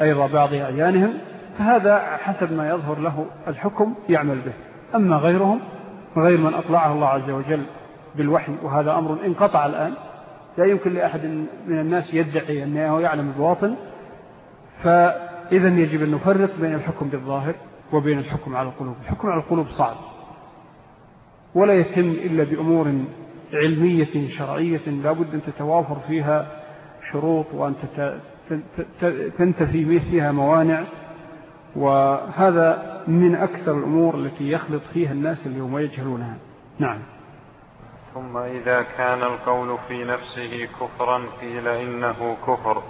أيضا بعض أعيانهم فهذا حسب ما يظهر له الحكم يعمل به. أما غيرهم غير من أطلعه الله عز وجل بالوحي وهذا أمر انقطع الآن. لا يمكن لأحد من الناس يدعي أنه يعلم البواطن فإذا يجب أن نفرق بين الحكم بالظاهر وبين الحكم على القلوب. الحكم على القلوب صعب. ولا يتم إلا بأمور علمية شرعية لابد أن تتوافر فيها شروط وأن تنتفي فيها موانع. وهذا من أكثر الأمور التي يخلط فيها الناس اليوم ويجهلونها. نعم. ثم إذا كان القول في نفسه كفرا قيل إنه كفر.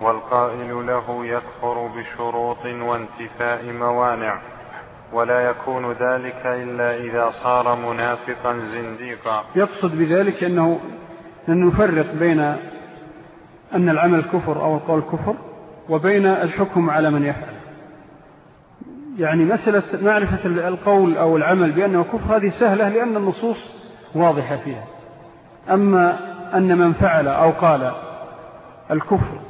والقائل له يكفر بشروط وانتفاء موانع ولا يكون ذلك إلا إذا صار منافقا زنديقا. يقصد بذلك أنه أن نفرق بين أن العمل كفر أو القول كفر وبين الحكم على من يفعل. يعني مسألة معرفة القول أو العمل بأنه كفر هذه سهلة لأن النصوص واضحة فيها. أما أن من فعل أو قال الكفر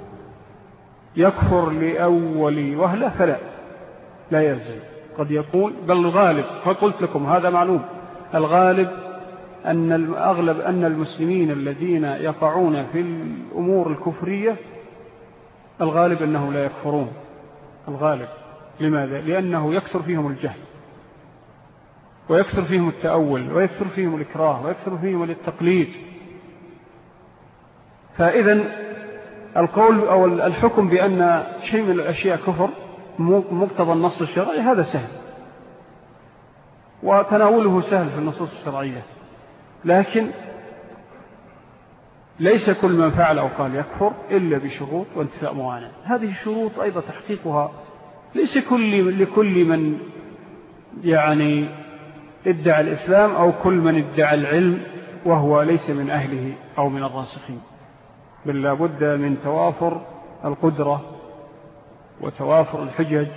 يكفر لأول وهلة فلا لا يلزم. قد يكون بل الغالب فقلت لكم هذا معلوم. الغالب أن الأغلب أن المسلمين الذين يقعون في الأمور الكفرية الغالب أنه لا يكفرون. الغالب. لماذا؟ لأنه يكثر فيهم الجهل ويكثر فيهم التأول ويكثر فيهم الإكراه ويكثر فيهم التقليد. فإذا القول أو الحكم بأن شيء من الأشياء كفر مقتضى النص الشرعي هذا سهل. وتناوله سهل في النصوص الشرعية. لكن ليس كل من فعل أو قال يكفر إلا بشروط وانتفاء موانع هذه الشروط أيضا تحقيقها ليس كل لكل من يعني ادعى الإسلام أو كل من ادعى العلم وهو ليس من أهله أو من الراسخين. بل لابد من توافر القدرة وتوافر الحجج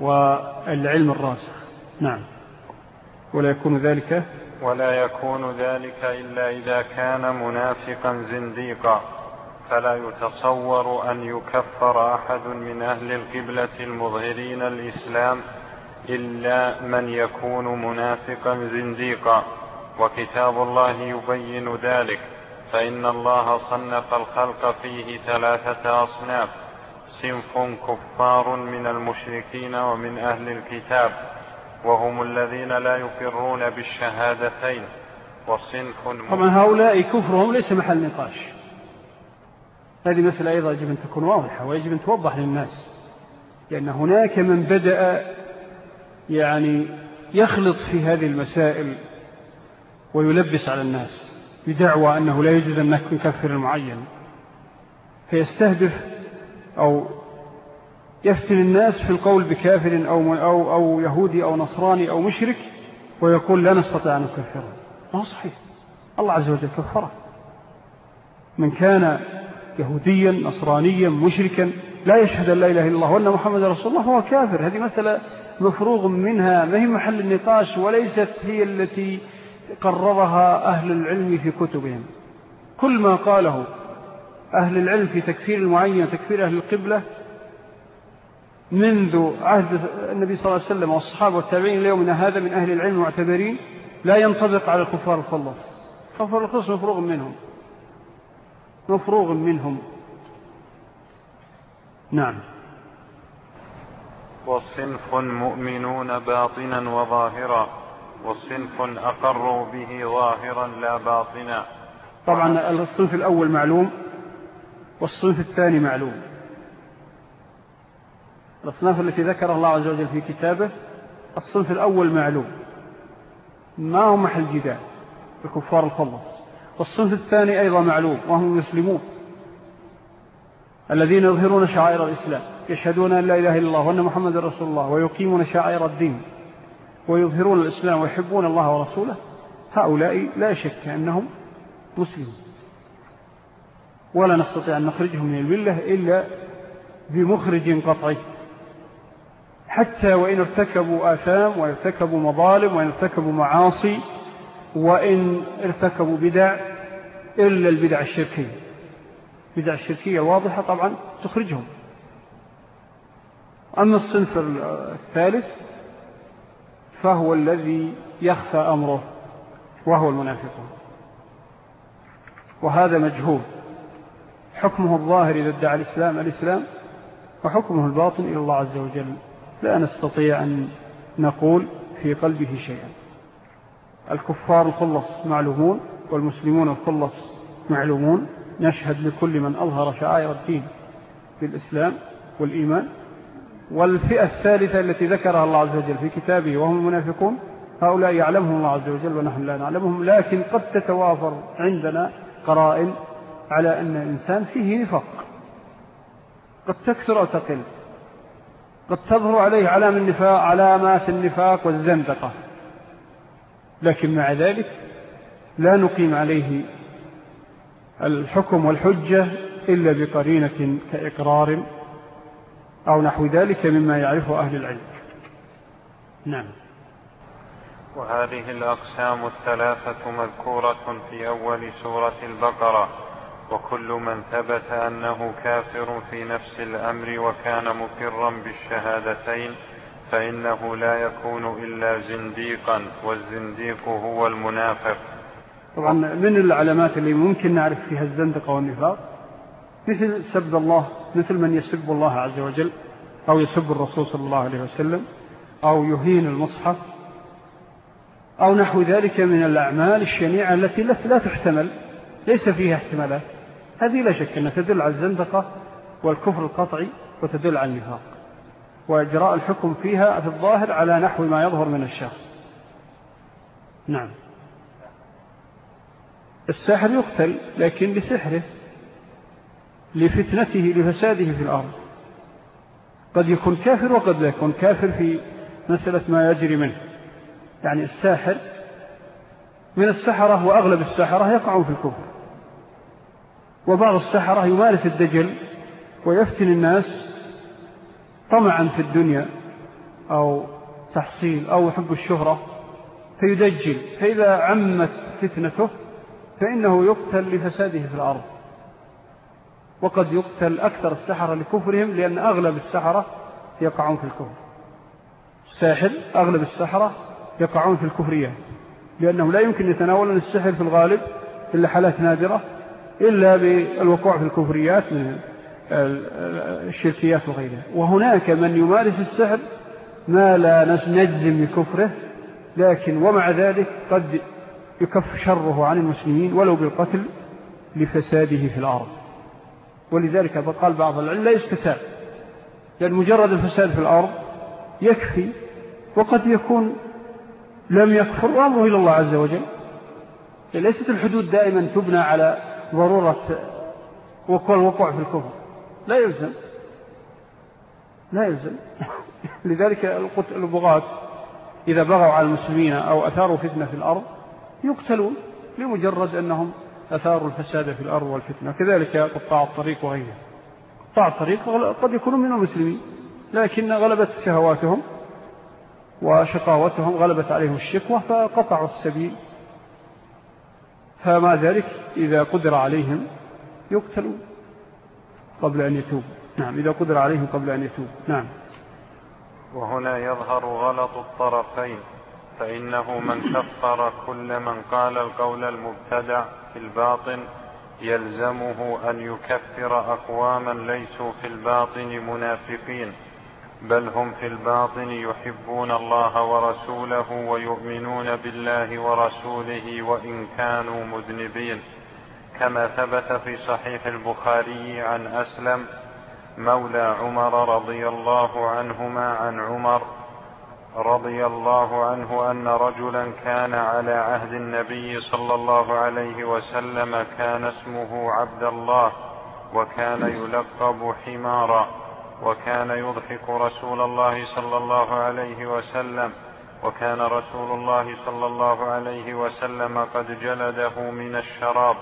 والعلم الراسخ. نعم. ولا يكون ذلك؟ ولا يكون ذلك إلا إذا كان منافقا زنديقا. فلا يتصور أن يكفر أحد من أهل القبلة المظهرين الإسلام إلا من يكون منافقا زنديقا. وكتاب الله يبين ذلك. فإن الله صنف الخلق فيه ثلاثة أصناف صنف كفار من المشركين ومن أهل الكتاب وهم الذين لا يقرون بالشهادتين وصنف طبعا هؤلاء كفرهم ليس محل نقاش. هذه مسألة أيضا يجب أن تكون واضحة ويجب أن توضح للناس لأن هناك من بدأ يعني يخلط في هذه المسائل ويلبس على الناس. بدعوى أنه لا يجوز أن نكفر المعين. فيستهدف أو يفتن الناس في القول بكافر أو, أو, أو يهودي أو نصراني أو مشرك ويقول لا نستطيع أن نكفره. ما هو صحيح. الله عز وجل كفره. من كان يهوديا نصرانيا مشركا لا يشهد أن لا إله إلا الله وأن محمد رسول الله فهو كافر. هذه مسألة مفروغ منها. ما هي محل النقاش؟ وليست هي التي قررها أهل العلم في كتبهم. كل ما قاله أهل العلم في تكفير المعين وتكفير أهل القبلة منذ عهد النبي صلى الله عليه وسلم والصحابة والتابعين اليومنا هذا من أهل العلم معتبرين لا ينطبق على الكفار الخلص كفار الخلص مفروغ منهم. مفروغ منهم. نعم. وصنف مؤمنون باطنا وظاهرا. وصنف أقروا به ظاهرا لا باطنا. طبعا الصنف الأول معلوم والصنف الثاني معلوم. الأصناف التي ذكرها الله عز وجل في كتابه الصنف الأول معلوم. ما هو محل جدال؟ الكفار الخلص والصنف الثاني أيضا معلوم وهم المسلمون. الذين يظهرون شعائر الإسلام يشهدون أن لا إله إلا الله وأن محمد رسول الله ويقيمون شعائر الدين. ويظهرون الإسلام ويحبون الله ورسوله هؤلاء لا شك أنهم مسلمون. ولا نستطيع أن نخرجهم من الملة إلا بمخرج قطعي. حتى وإن ارتكبوا آثام وإن ارتكبوا مظالم وإن ارتكبوا معاصي وإن ارتكبوا بدع إلا البدع الشركية. بدع الشركية واضحة طبعا تخرجهم. أما الصنف الثالث فهو الذي يخفى أمره وهو المنافقون. وهذا مجهول. حكمه الظاهر إذا ادعى الإسلام الإسلام وحكمه الباطن إلى الله عز وجل. لا نستطيع أن نقول في قلبه شيئا. الكفار الخلص معلومون والمسلمون الخلص معلومون. نشهد لكل من أظهر شعائر الدين بالإسلام والإيمان. والفئة الثالثة التي ذكرها الله عز وجل في كتابه وهم المنافقون هؤلاء يعلمهم الله عز وجل ونحن لا نعلمهم لكن قد تتوافر عندنا قرائن على أن الإنسان فيه نفاق. قد تكثر أو تقل. قد تظهر عليه علام النفاق علامات النفاق والزندقة. لكن مع ذلك لا نقيم عليه الحكم والحجة إلا بقرينة كإقرار أو نحو ذلك مما يعرفه أهل العلم. نعم. وهذه الأقسام الثلاثة مذكورة في أول سورة البقرة وكل من ثبت أنه كافر في نفس الأمر وكان مقرا بالشهادتين فإنه لا يكون إلا زنديقا والزنديق هو المنافق. طبعا من العلامات اللي ممكن نعرف فيها الزندقة والنفاق؟ مثل سب الله مثل من يسب الله عز وجل أو يسب الرسول صلى الله عليه وسلم أو يهين المصحف أو نحو ذلك من الأعمال الشنيعة التي لا تحتمل ليس فيها احتمالات. هذه لا شك أنها تدل على الزندقة والكفر القطعي وتدل على النفاق. وإجراء الحكم فيها في الظاهر على نحو ما يظهر من الشخص. نعم. الساحر يقتل لكن لسحره. لفتنته لفساده في الأرض. قد يكون كافر وقد لا يكون كافر في مسألة ما يجري منه. يعني الساحر من السحرة وأغلب السحرة يقعون في الكفر. وبعض السحرة يمارس الدجل ويفتن الناس طمعا في الدنيا أو تحصيل أو يحب الشهرة فيدجل. فإذا عمت فتنته فإنه يقتل لفساده في الأرض. وقد يقتل أكثر السحرة لكفرهم لأن أغلب السحرة يقعون في الكفر. الساحر؟ أغلب السحرة يقعون في الكفريات لأنه لا يمكن يتناولون السحر في الغالب إلا حالات نادرة إلا بالوقوع في الكفريات من الشركيات وغيرها. وهناك من يمارس السحر ما لا نجزم بكفره لكن ومع ذلك قد يكف شره عن المسلمين ولو بالقتل لفساده في الأرض. ولذلك قال بعض العلم لا يستتاب لأن مجرد الفساد في الأرض يكفي وقد يكون لم يكفر وأمره إلى الله عز وجل. ليست الحدود دائما تبنى على ضرورة الوقوع في الكفر. لا يلزم. لا يلزم. لذلك البغاة إذا بغوا على المسلمين أو أثاروا فتنة في الأرض يقتلون لمجرد أنهم أثاروا الفساد في الأرض والفتنة. كذلك قطاع الطريق وغيره. قطاع الطريق قد يكونوا من المسلمين لكن غلبت شهواتهم وشقاوتهم غلبت عليهم الشكوة فقطعوا السبيل. فما ذلك إذا قدر عليهم يقتلون قبل أن يتوب نعم إذا قدر عليهم قبل أن يتوب نعم. وهنا يظهر غلط الطرفين. فإنه من كفر كل من قال القول المبتدع في الباطن يلزمه أن يكفر أقواما ليسوا في الباطن منافقين بل هم في الباطن يحبون الله ورسوله ويؤمنون بالله ورسوله وإن كانوا مذنبين. كما ثبت في صحيح البخاري عن أسلم مولى عمر رضي الله عنهما عن عمر رضي الله عنه أن رجلا كان على عهد النبي صلى الله عليه وسلم كان اسمه عبد الله وكان يلقب حمارا وكان يضحك رسول الله صلى الله عليه وسلم وكان رسول الله صلى الله عليه وسلم قد جلده من الشراب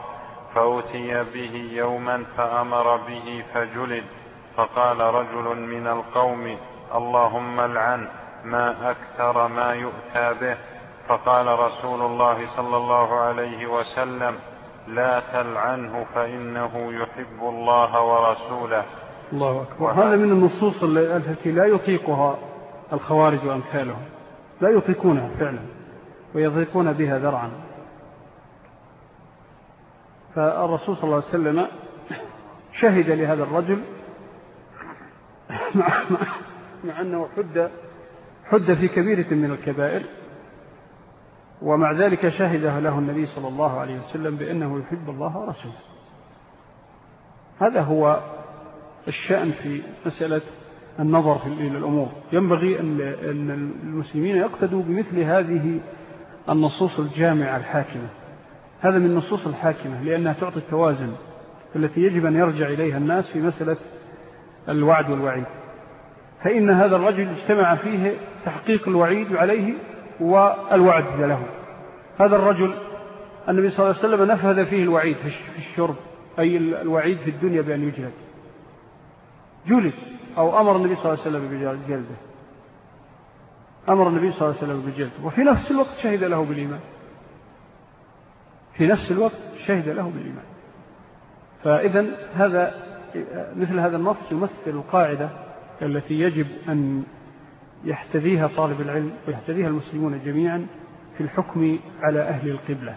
فأتي به يوما فأمر به فجلد فقال رجل من القوم اللهم العن. ما أكثر ما يؤتى به. فقال رسول الله صلى الله عليه وسلم لا تلعنه فإنه يحب الله ورسوله. الله أكبر. هذا من النصوص التي لا يطيقها الخوارج وأمثالهم. لا يطيقونها فعلا ويضيقون بها ذرعا. فالرسول صلى الله عليه وسلم شهد لهذا الرجل مع, مع أنه حد حد في كبيرة من الكبائر ومع ذلك شهد له النبي صلى الله عليه وسلم بأنه يحب الله ورسوله. هذا هو الشأن في مسألة النظر في الأمور. ينبغي أن المسلمين يقتدوا بمثل هذه النصوص الجامعة الحاكمة. هذا من النصوص الحاكمة لأنها تعطي التوازن التي يجب أن يرجع إليها الناس في مسألة الوعد والوعيد. فإن هذا الرجل اجتمع فيه تحقيق الوعيد عليه والوعد له. هذا الرجل النبي صلى الله عليه وسلم نفذ فيه الوعيد في الشرب أي الوعيد في الدنيا بأن يجلد. جلد أو أمر النبي صلى الله عليه وسلم بجلده أمر النبي صلى الله عليه وسلم بجلده. وفي نفس الوقت شهد له بالإيمان. في نفس الوقت شهد له بالإيمان. فإذا هذا مثل هذا النص يمثل القاعدة التي يجب أن يحتذيها طالب العلم ويحتذيها المسلمون جميعا في الحكم على أهل القبلة.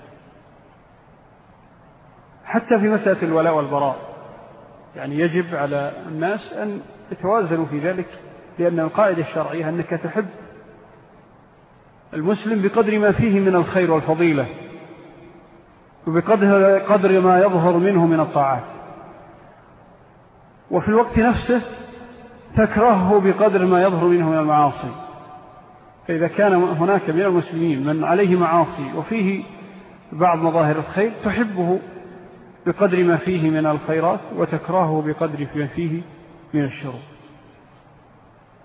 حتى في مسألة الولاء والبراء يعني يجب على الناس أن يتوازنوا في ذلك لأن القاعدة الشرعية أنك تحب المسلم بقدر ما فيه من الخير والفضيلة وبقدر قدر ما يظهر منه من الطاعات. وفي الوقت نفسه تكرهه بقدر ما يظهر منه من المعاصي. فإذا كان هناك من المسلمين من عليه معاصي وفيه بعض مظاهر الخير تحبه بقدر ما فيه من الخيرات وتكرهه بقدر ما فيه من الشرور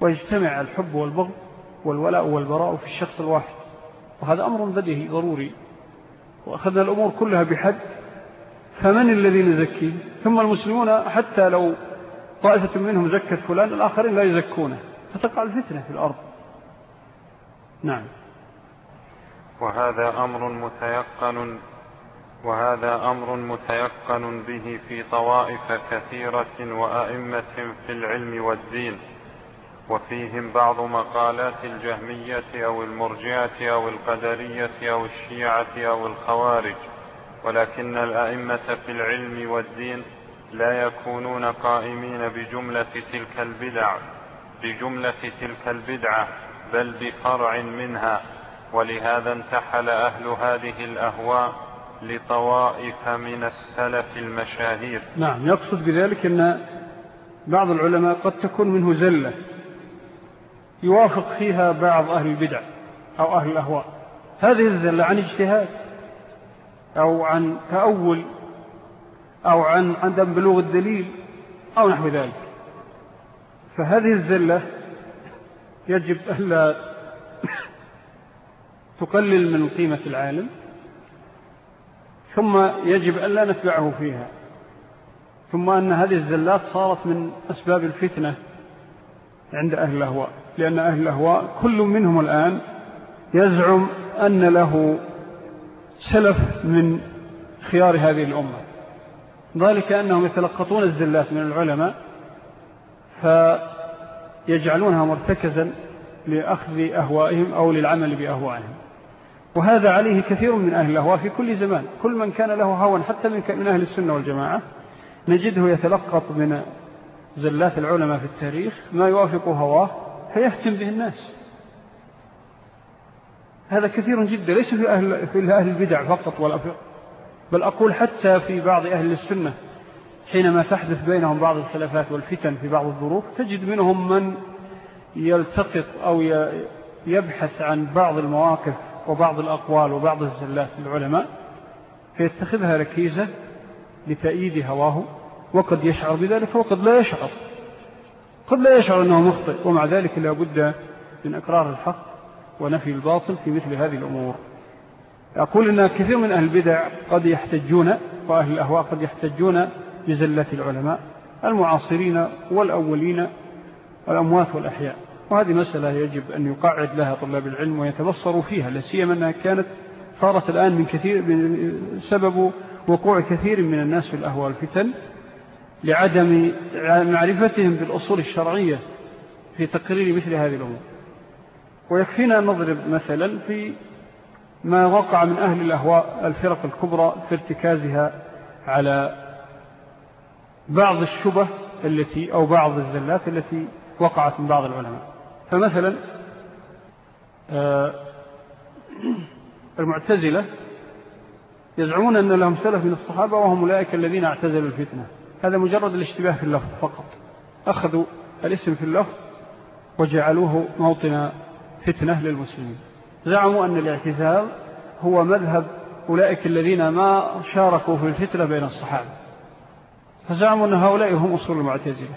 ويجتمع الحب والبغض والولاء والبراء في الشخص الواحد. وهذا أمر بديهي ضروري. وأخذنا الأمور كلها بحد. فمن الذي نزكيه ثم المسلمون حتى لو طائفة منهم زكت فلان الآخرين لا يزكونه. فتقع الفتنة في الأرض. نعم. وهذا أمر متيقن وهذا أمر متيقن به في طوائف كثيرة وأئمة في العلم والدين. وفيهم بعض مقالات الجهمية أو المرجئة أو القدرية أو الشيعة أو الخوارج. ولكن الأئمة في العلم والدين لا يكونون قائمين بجملة تلك البدع بجملة تلك البدعة بل بفرع منها. ولهذا انتحل أهل هذه الأهواء لطوائف من السلف المشاهير. نعم يقصد بذلك أن بعض العلماء قد تكون منه زلة يوافق فيها بعض أهل البدع أو أهل الأهواء. هذه الزلة عن اجتهاد أو عن تأول أو عن عدم بلوغ الدليل أو نحو ذلك. فهذه الزلة يجب ألا تقلل من قيمة العالم ثم يجب ألا نتبعه فيها ثم أن هذه الزلات صارت من أسباب الفتنة عند أهل الأهواء لأن أهل الأهواء كل منهم الآن يزعم أن له سلف من خيار هذه الأمة. ذلك أنهم يتلقطون الزلات من العلماء فيجعلونها مرتكزا لأخذ أهوائهم أو للعمل بأهوائهم. وهذا عليه كثير من أهل الأهواء في كل زمان. كل من كان له هوى حتى من أهل السنة والجماعة نجده يتلقط من زلات العلماء في التاريخ ما يوافق هواه فيهتم به الناس. هذا كثير جدا ليس في أهل, في أهل البدع فقط ولا في بل أقول حتى في بعض أهل السنة حينما تحدث بينهم بعض الخلافات والفتن في بعض الظروف تجد منهم من يلتقط أو يبحث عن بعض المواقف وبعض الأقوال وبعض الزلات للعلماء فيتخذها ركيزة لتأييد هواه وقد يشعر بذلك وقد لا يشعر. قد لا يشعر أنه مخطئ ومع ذلك لا بد من أقرار الحق ونفي الباطل في مثل هذه الأمور. أقول أن كثير من أهل البدع قد يحتجون وأهل الأهواء قد يحتجون بزلة العلماء المعاصرين والأولين والأموات والأحياء. وهذه مسألة يجب أن يقعد لها طلاب العلم ويتبصروا فيها لسيما أنها كانت صارت الآن من كثير من سبب وقوع كثير من الناس في الأهواء والفتن لعدم معرفتهم بالأصول الشرعية في تقرير مثل هذه الأمور. ويكفينا أن نضرب مثلا في ما وقع من أهل الأهواء الفرق الكبرى في ارتكازها على بعض الشبه التي أو بعض الزلات التي وقعت من بعض العلماء. فمثلا آه، المعتزلة يزعمون أن لهم سلف من الصحابة وهم أولئك الذين اعتزلوا الفتنة. هذا مجرد الاشتباه في اللفظ فقط. أخذوا الاسم في اللفظ وجعلوه موطن فتنة للمسلمين. زعموا أن الاعتزال هو مذهب أولئك الذين ما شاركوا في الفتنة بين الصحابة. فزعموا أن هؤلاء هم أصول المعتزلة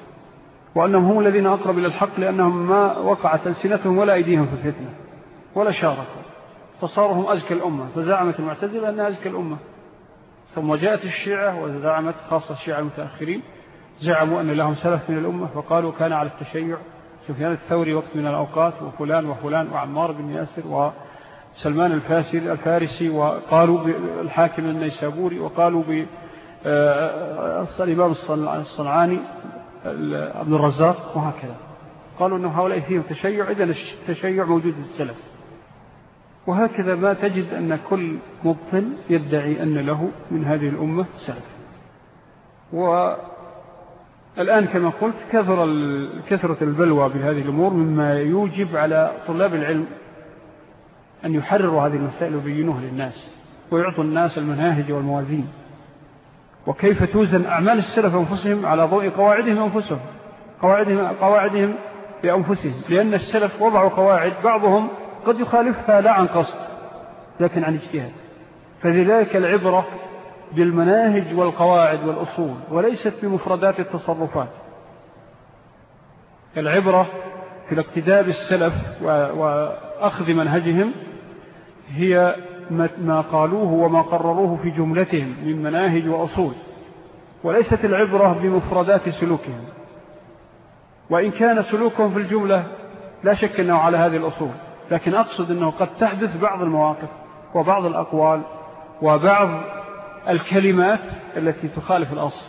وأنهم هم الذين أقرب إلى الحق لأنهم ما وقعت ألسنتهم ولا أيديهم في الفتنة ولا شاركوا. فصاروا هم أزكى الأمة فزعمت المعتزلة أنها أزكى الأمة. ثم جاءت الشيعة وزعمت خاصة الشيعة المتأخرين زعموا أن لهم سلف من الأمة فقالوا كان على التشيع سفيان الثوري وقت من الأوقات وفلان وفلان وعمار بن ياسر وسلمان الفاسر الفارسي وقالوا بالحاكم النيسابوري وقالوا آه، الإمام الصنعاني عبد الرزاق وهكذا. قالوا أنه هؤلاء فيهم تشيع إذن التشيع موجود في السلف. وهكذا ما تجد أن كل مبطل يدعي أن له من هذه الأمة سلف. والآن كما قلت كثر كثرة البلوى بهذه الأمور مما يوجب على طلاب العلم أن يحرروا هذه المسائل ويبينوها للناس ويعطوا الناس المناهج والموازين. وكيف توزن أعمال السلف أنفسهم على ضوء قواعدهم أنفسهم قواعدهم, قواعدهم بأنفسهم. لأن السلف وضعوا قواعد بعضهم قد يخالفها لا عن قصد لكن عن اجتهاد. فلذلك العبرة بالمناهج والقواعد والأصول وليست بمفردات التصرفات. العبرة في الاقتداء بالسلف وأخذ منهجهم هي ما قالوه وما قرروه في جملتهم من مناهج وأصول وليست العبرة بمفردات سلوكهم. وإن كان سلوكهم في الجملة لا شك أنه على هذه الأصول لكن أقصد أنه قد تحدث بعض المواقف وبعض الأقوال وبعض الكلمات التي تخالف الأصل.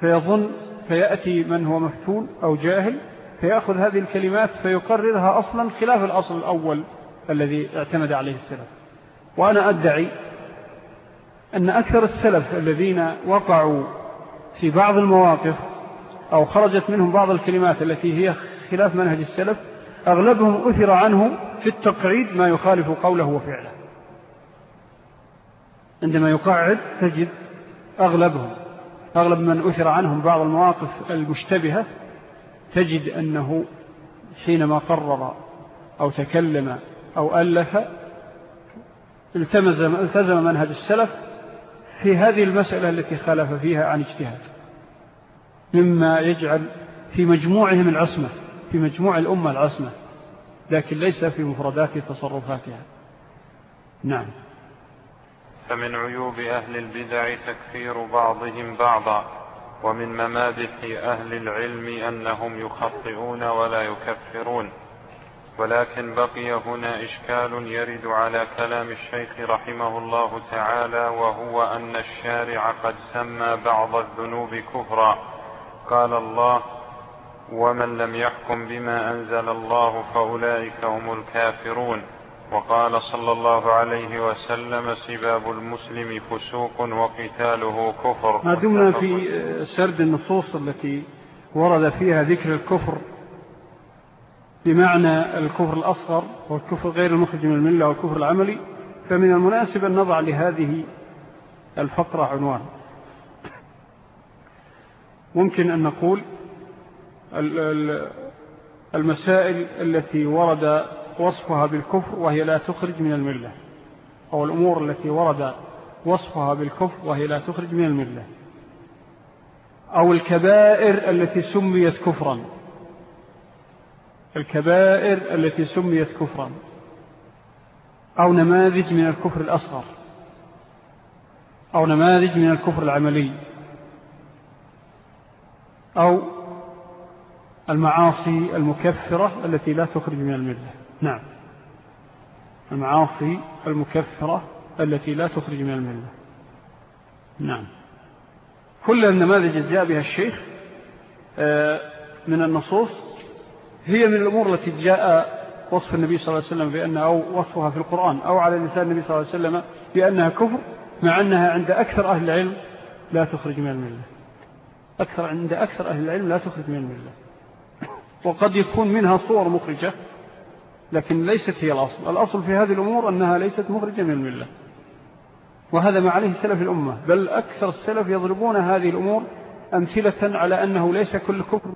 فيظن فيأتي من هو مفتون أو جاهل فيأخذ هذه الكلمات فيقررها أصلا خلاف الأصل الأول الذي اعتمد عليه السلف. وأنا أدعي أن أكثر السلف الذين وقعوا في بعض المواقف أو خرجت منهم بعض الكلمات التي هي خلاف منهج السلف أغلبهم أثر عنه في التقعيد ما يخالف قوله وفعله. عندما يقعد تجد أغلبهم أغلب من أثر عنهم بعض المواقف المشتبهة تجد أنه حينما قرر أو تكلم أو ألف التزم منهج السلف في هذه المسألة التي خالف فيها عن اجتهاد مما يجعل في مجموعهم العصمة في مجموع الأمة العصمة لكن ليس في مفردات تصرفاتها. نعم. فمن عيوب أهل البدع تكفير بعضهم بعضا ومن ممادح أهل العلم أنهم يخطئون ولا يكفرون. ولكن بقي هنا إشكال يرد على كلام الشيخ رحمه الله تعالى وهو أن الشارع قد سمى بعض الذنوب كفرا. قال الله ومن لم يحكم بما أنزل الله فأولئك هم الكافرون وقال صلى الله عليه وسلم سباب المسلم فسوق وقتاله كفر. ما دمنا في سرد النصوص التي ورد فيها ذكر الكفر بمعنى الكفر الأصغر والكفر غير المخرج من الملة والكفر العملي فمن المناسب أن نضع لهذه الفقرة عنوان. ممكن أن نقول المسائل التي ورد وصفها بالكفر وهي لا تخرج من الملة. أو الأمور التي ورد وصفها بالكفر وهي لا تخرج من الملة. أو الكبائر التي سميت كفرا. الكبائر التي سميت كفرا. أو نماذج من الكفر الأصغر. أو نماذج من الكفر العملي. أو المعاصي المكفرة التي لا تخرج من الملة. نعم. المعاصي المكفرة التي لا تخرج من الملة. نعم. كل النماذج جاء بها الشيخ آه، من النصوص هي من الأمور التي جاء وصف النبي صلى الله عليه وسلم بأنها أو وصفها في القرآن أو على لسان النبي صلى الله عليه وسلم بأنها كفر مع أنها عند أكثر أهل العلم لا تخرج من الملة. أكثر عند أكثر أهل العلم لا تخرج من الملة. وقد يكون منها صور مخرجة. لكن ليست هي الأصل. الأصل في هذه الأمور أنها ليست مخرجة من الملة. وهذا ما عليه سلف الأمة. بل أكثر السلف يضربون هذه الأمور أمثلة على أنه ليس كل كفر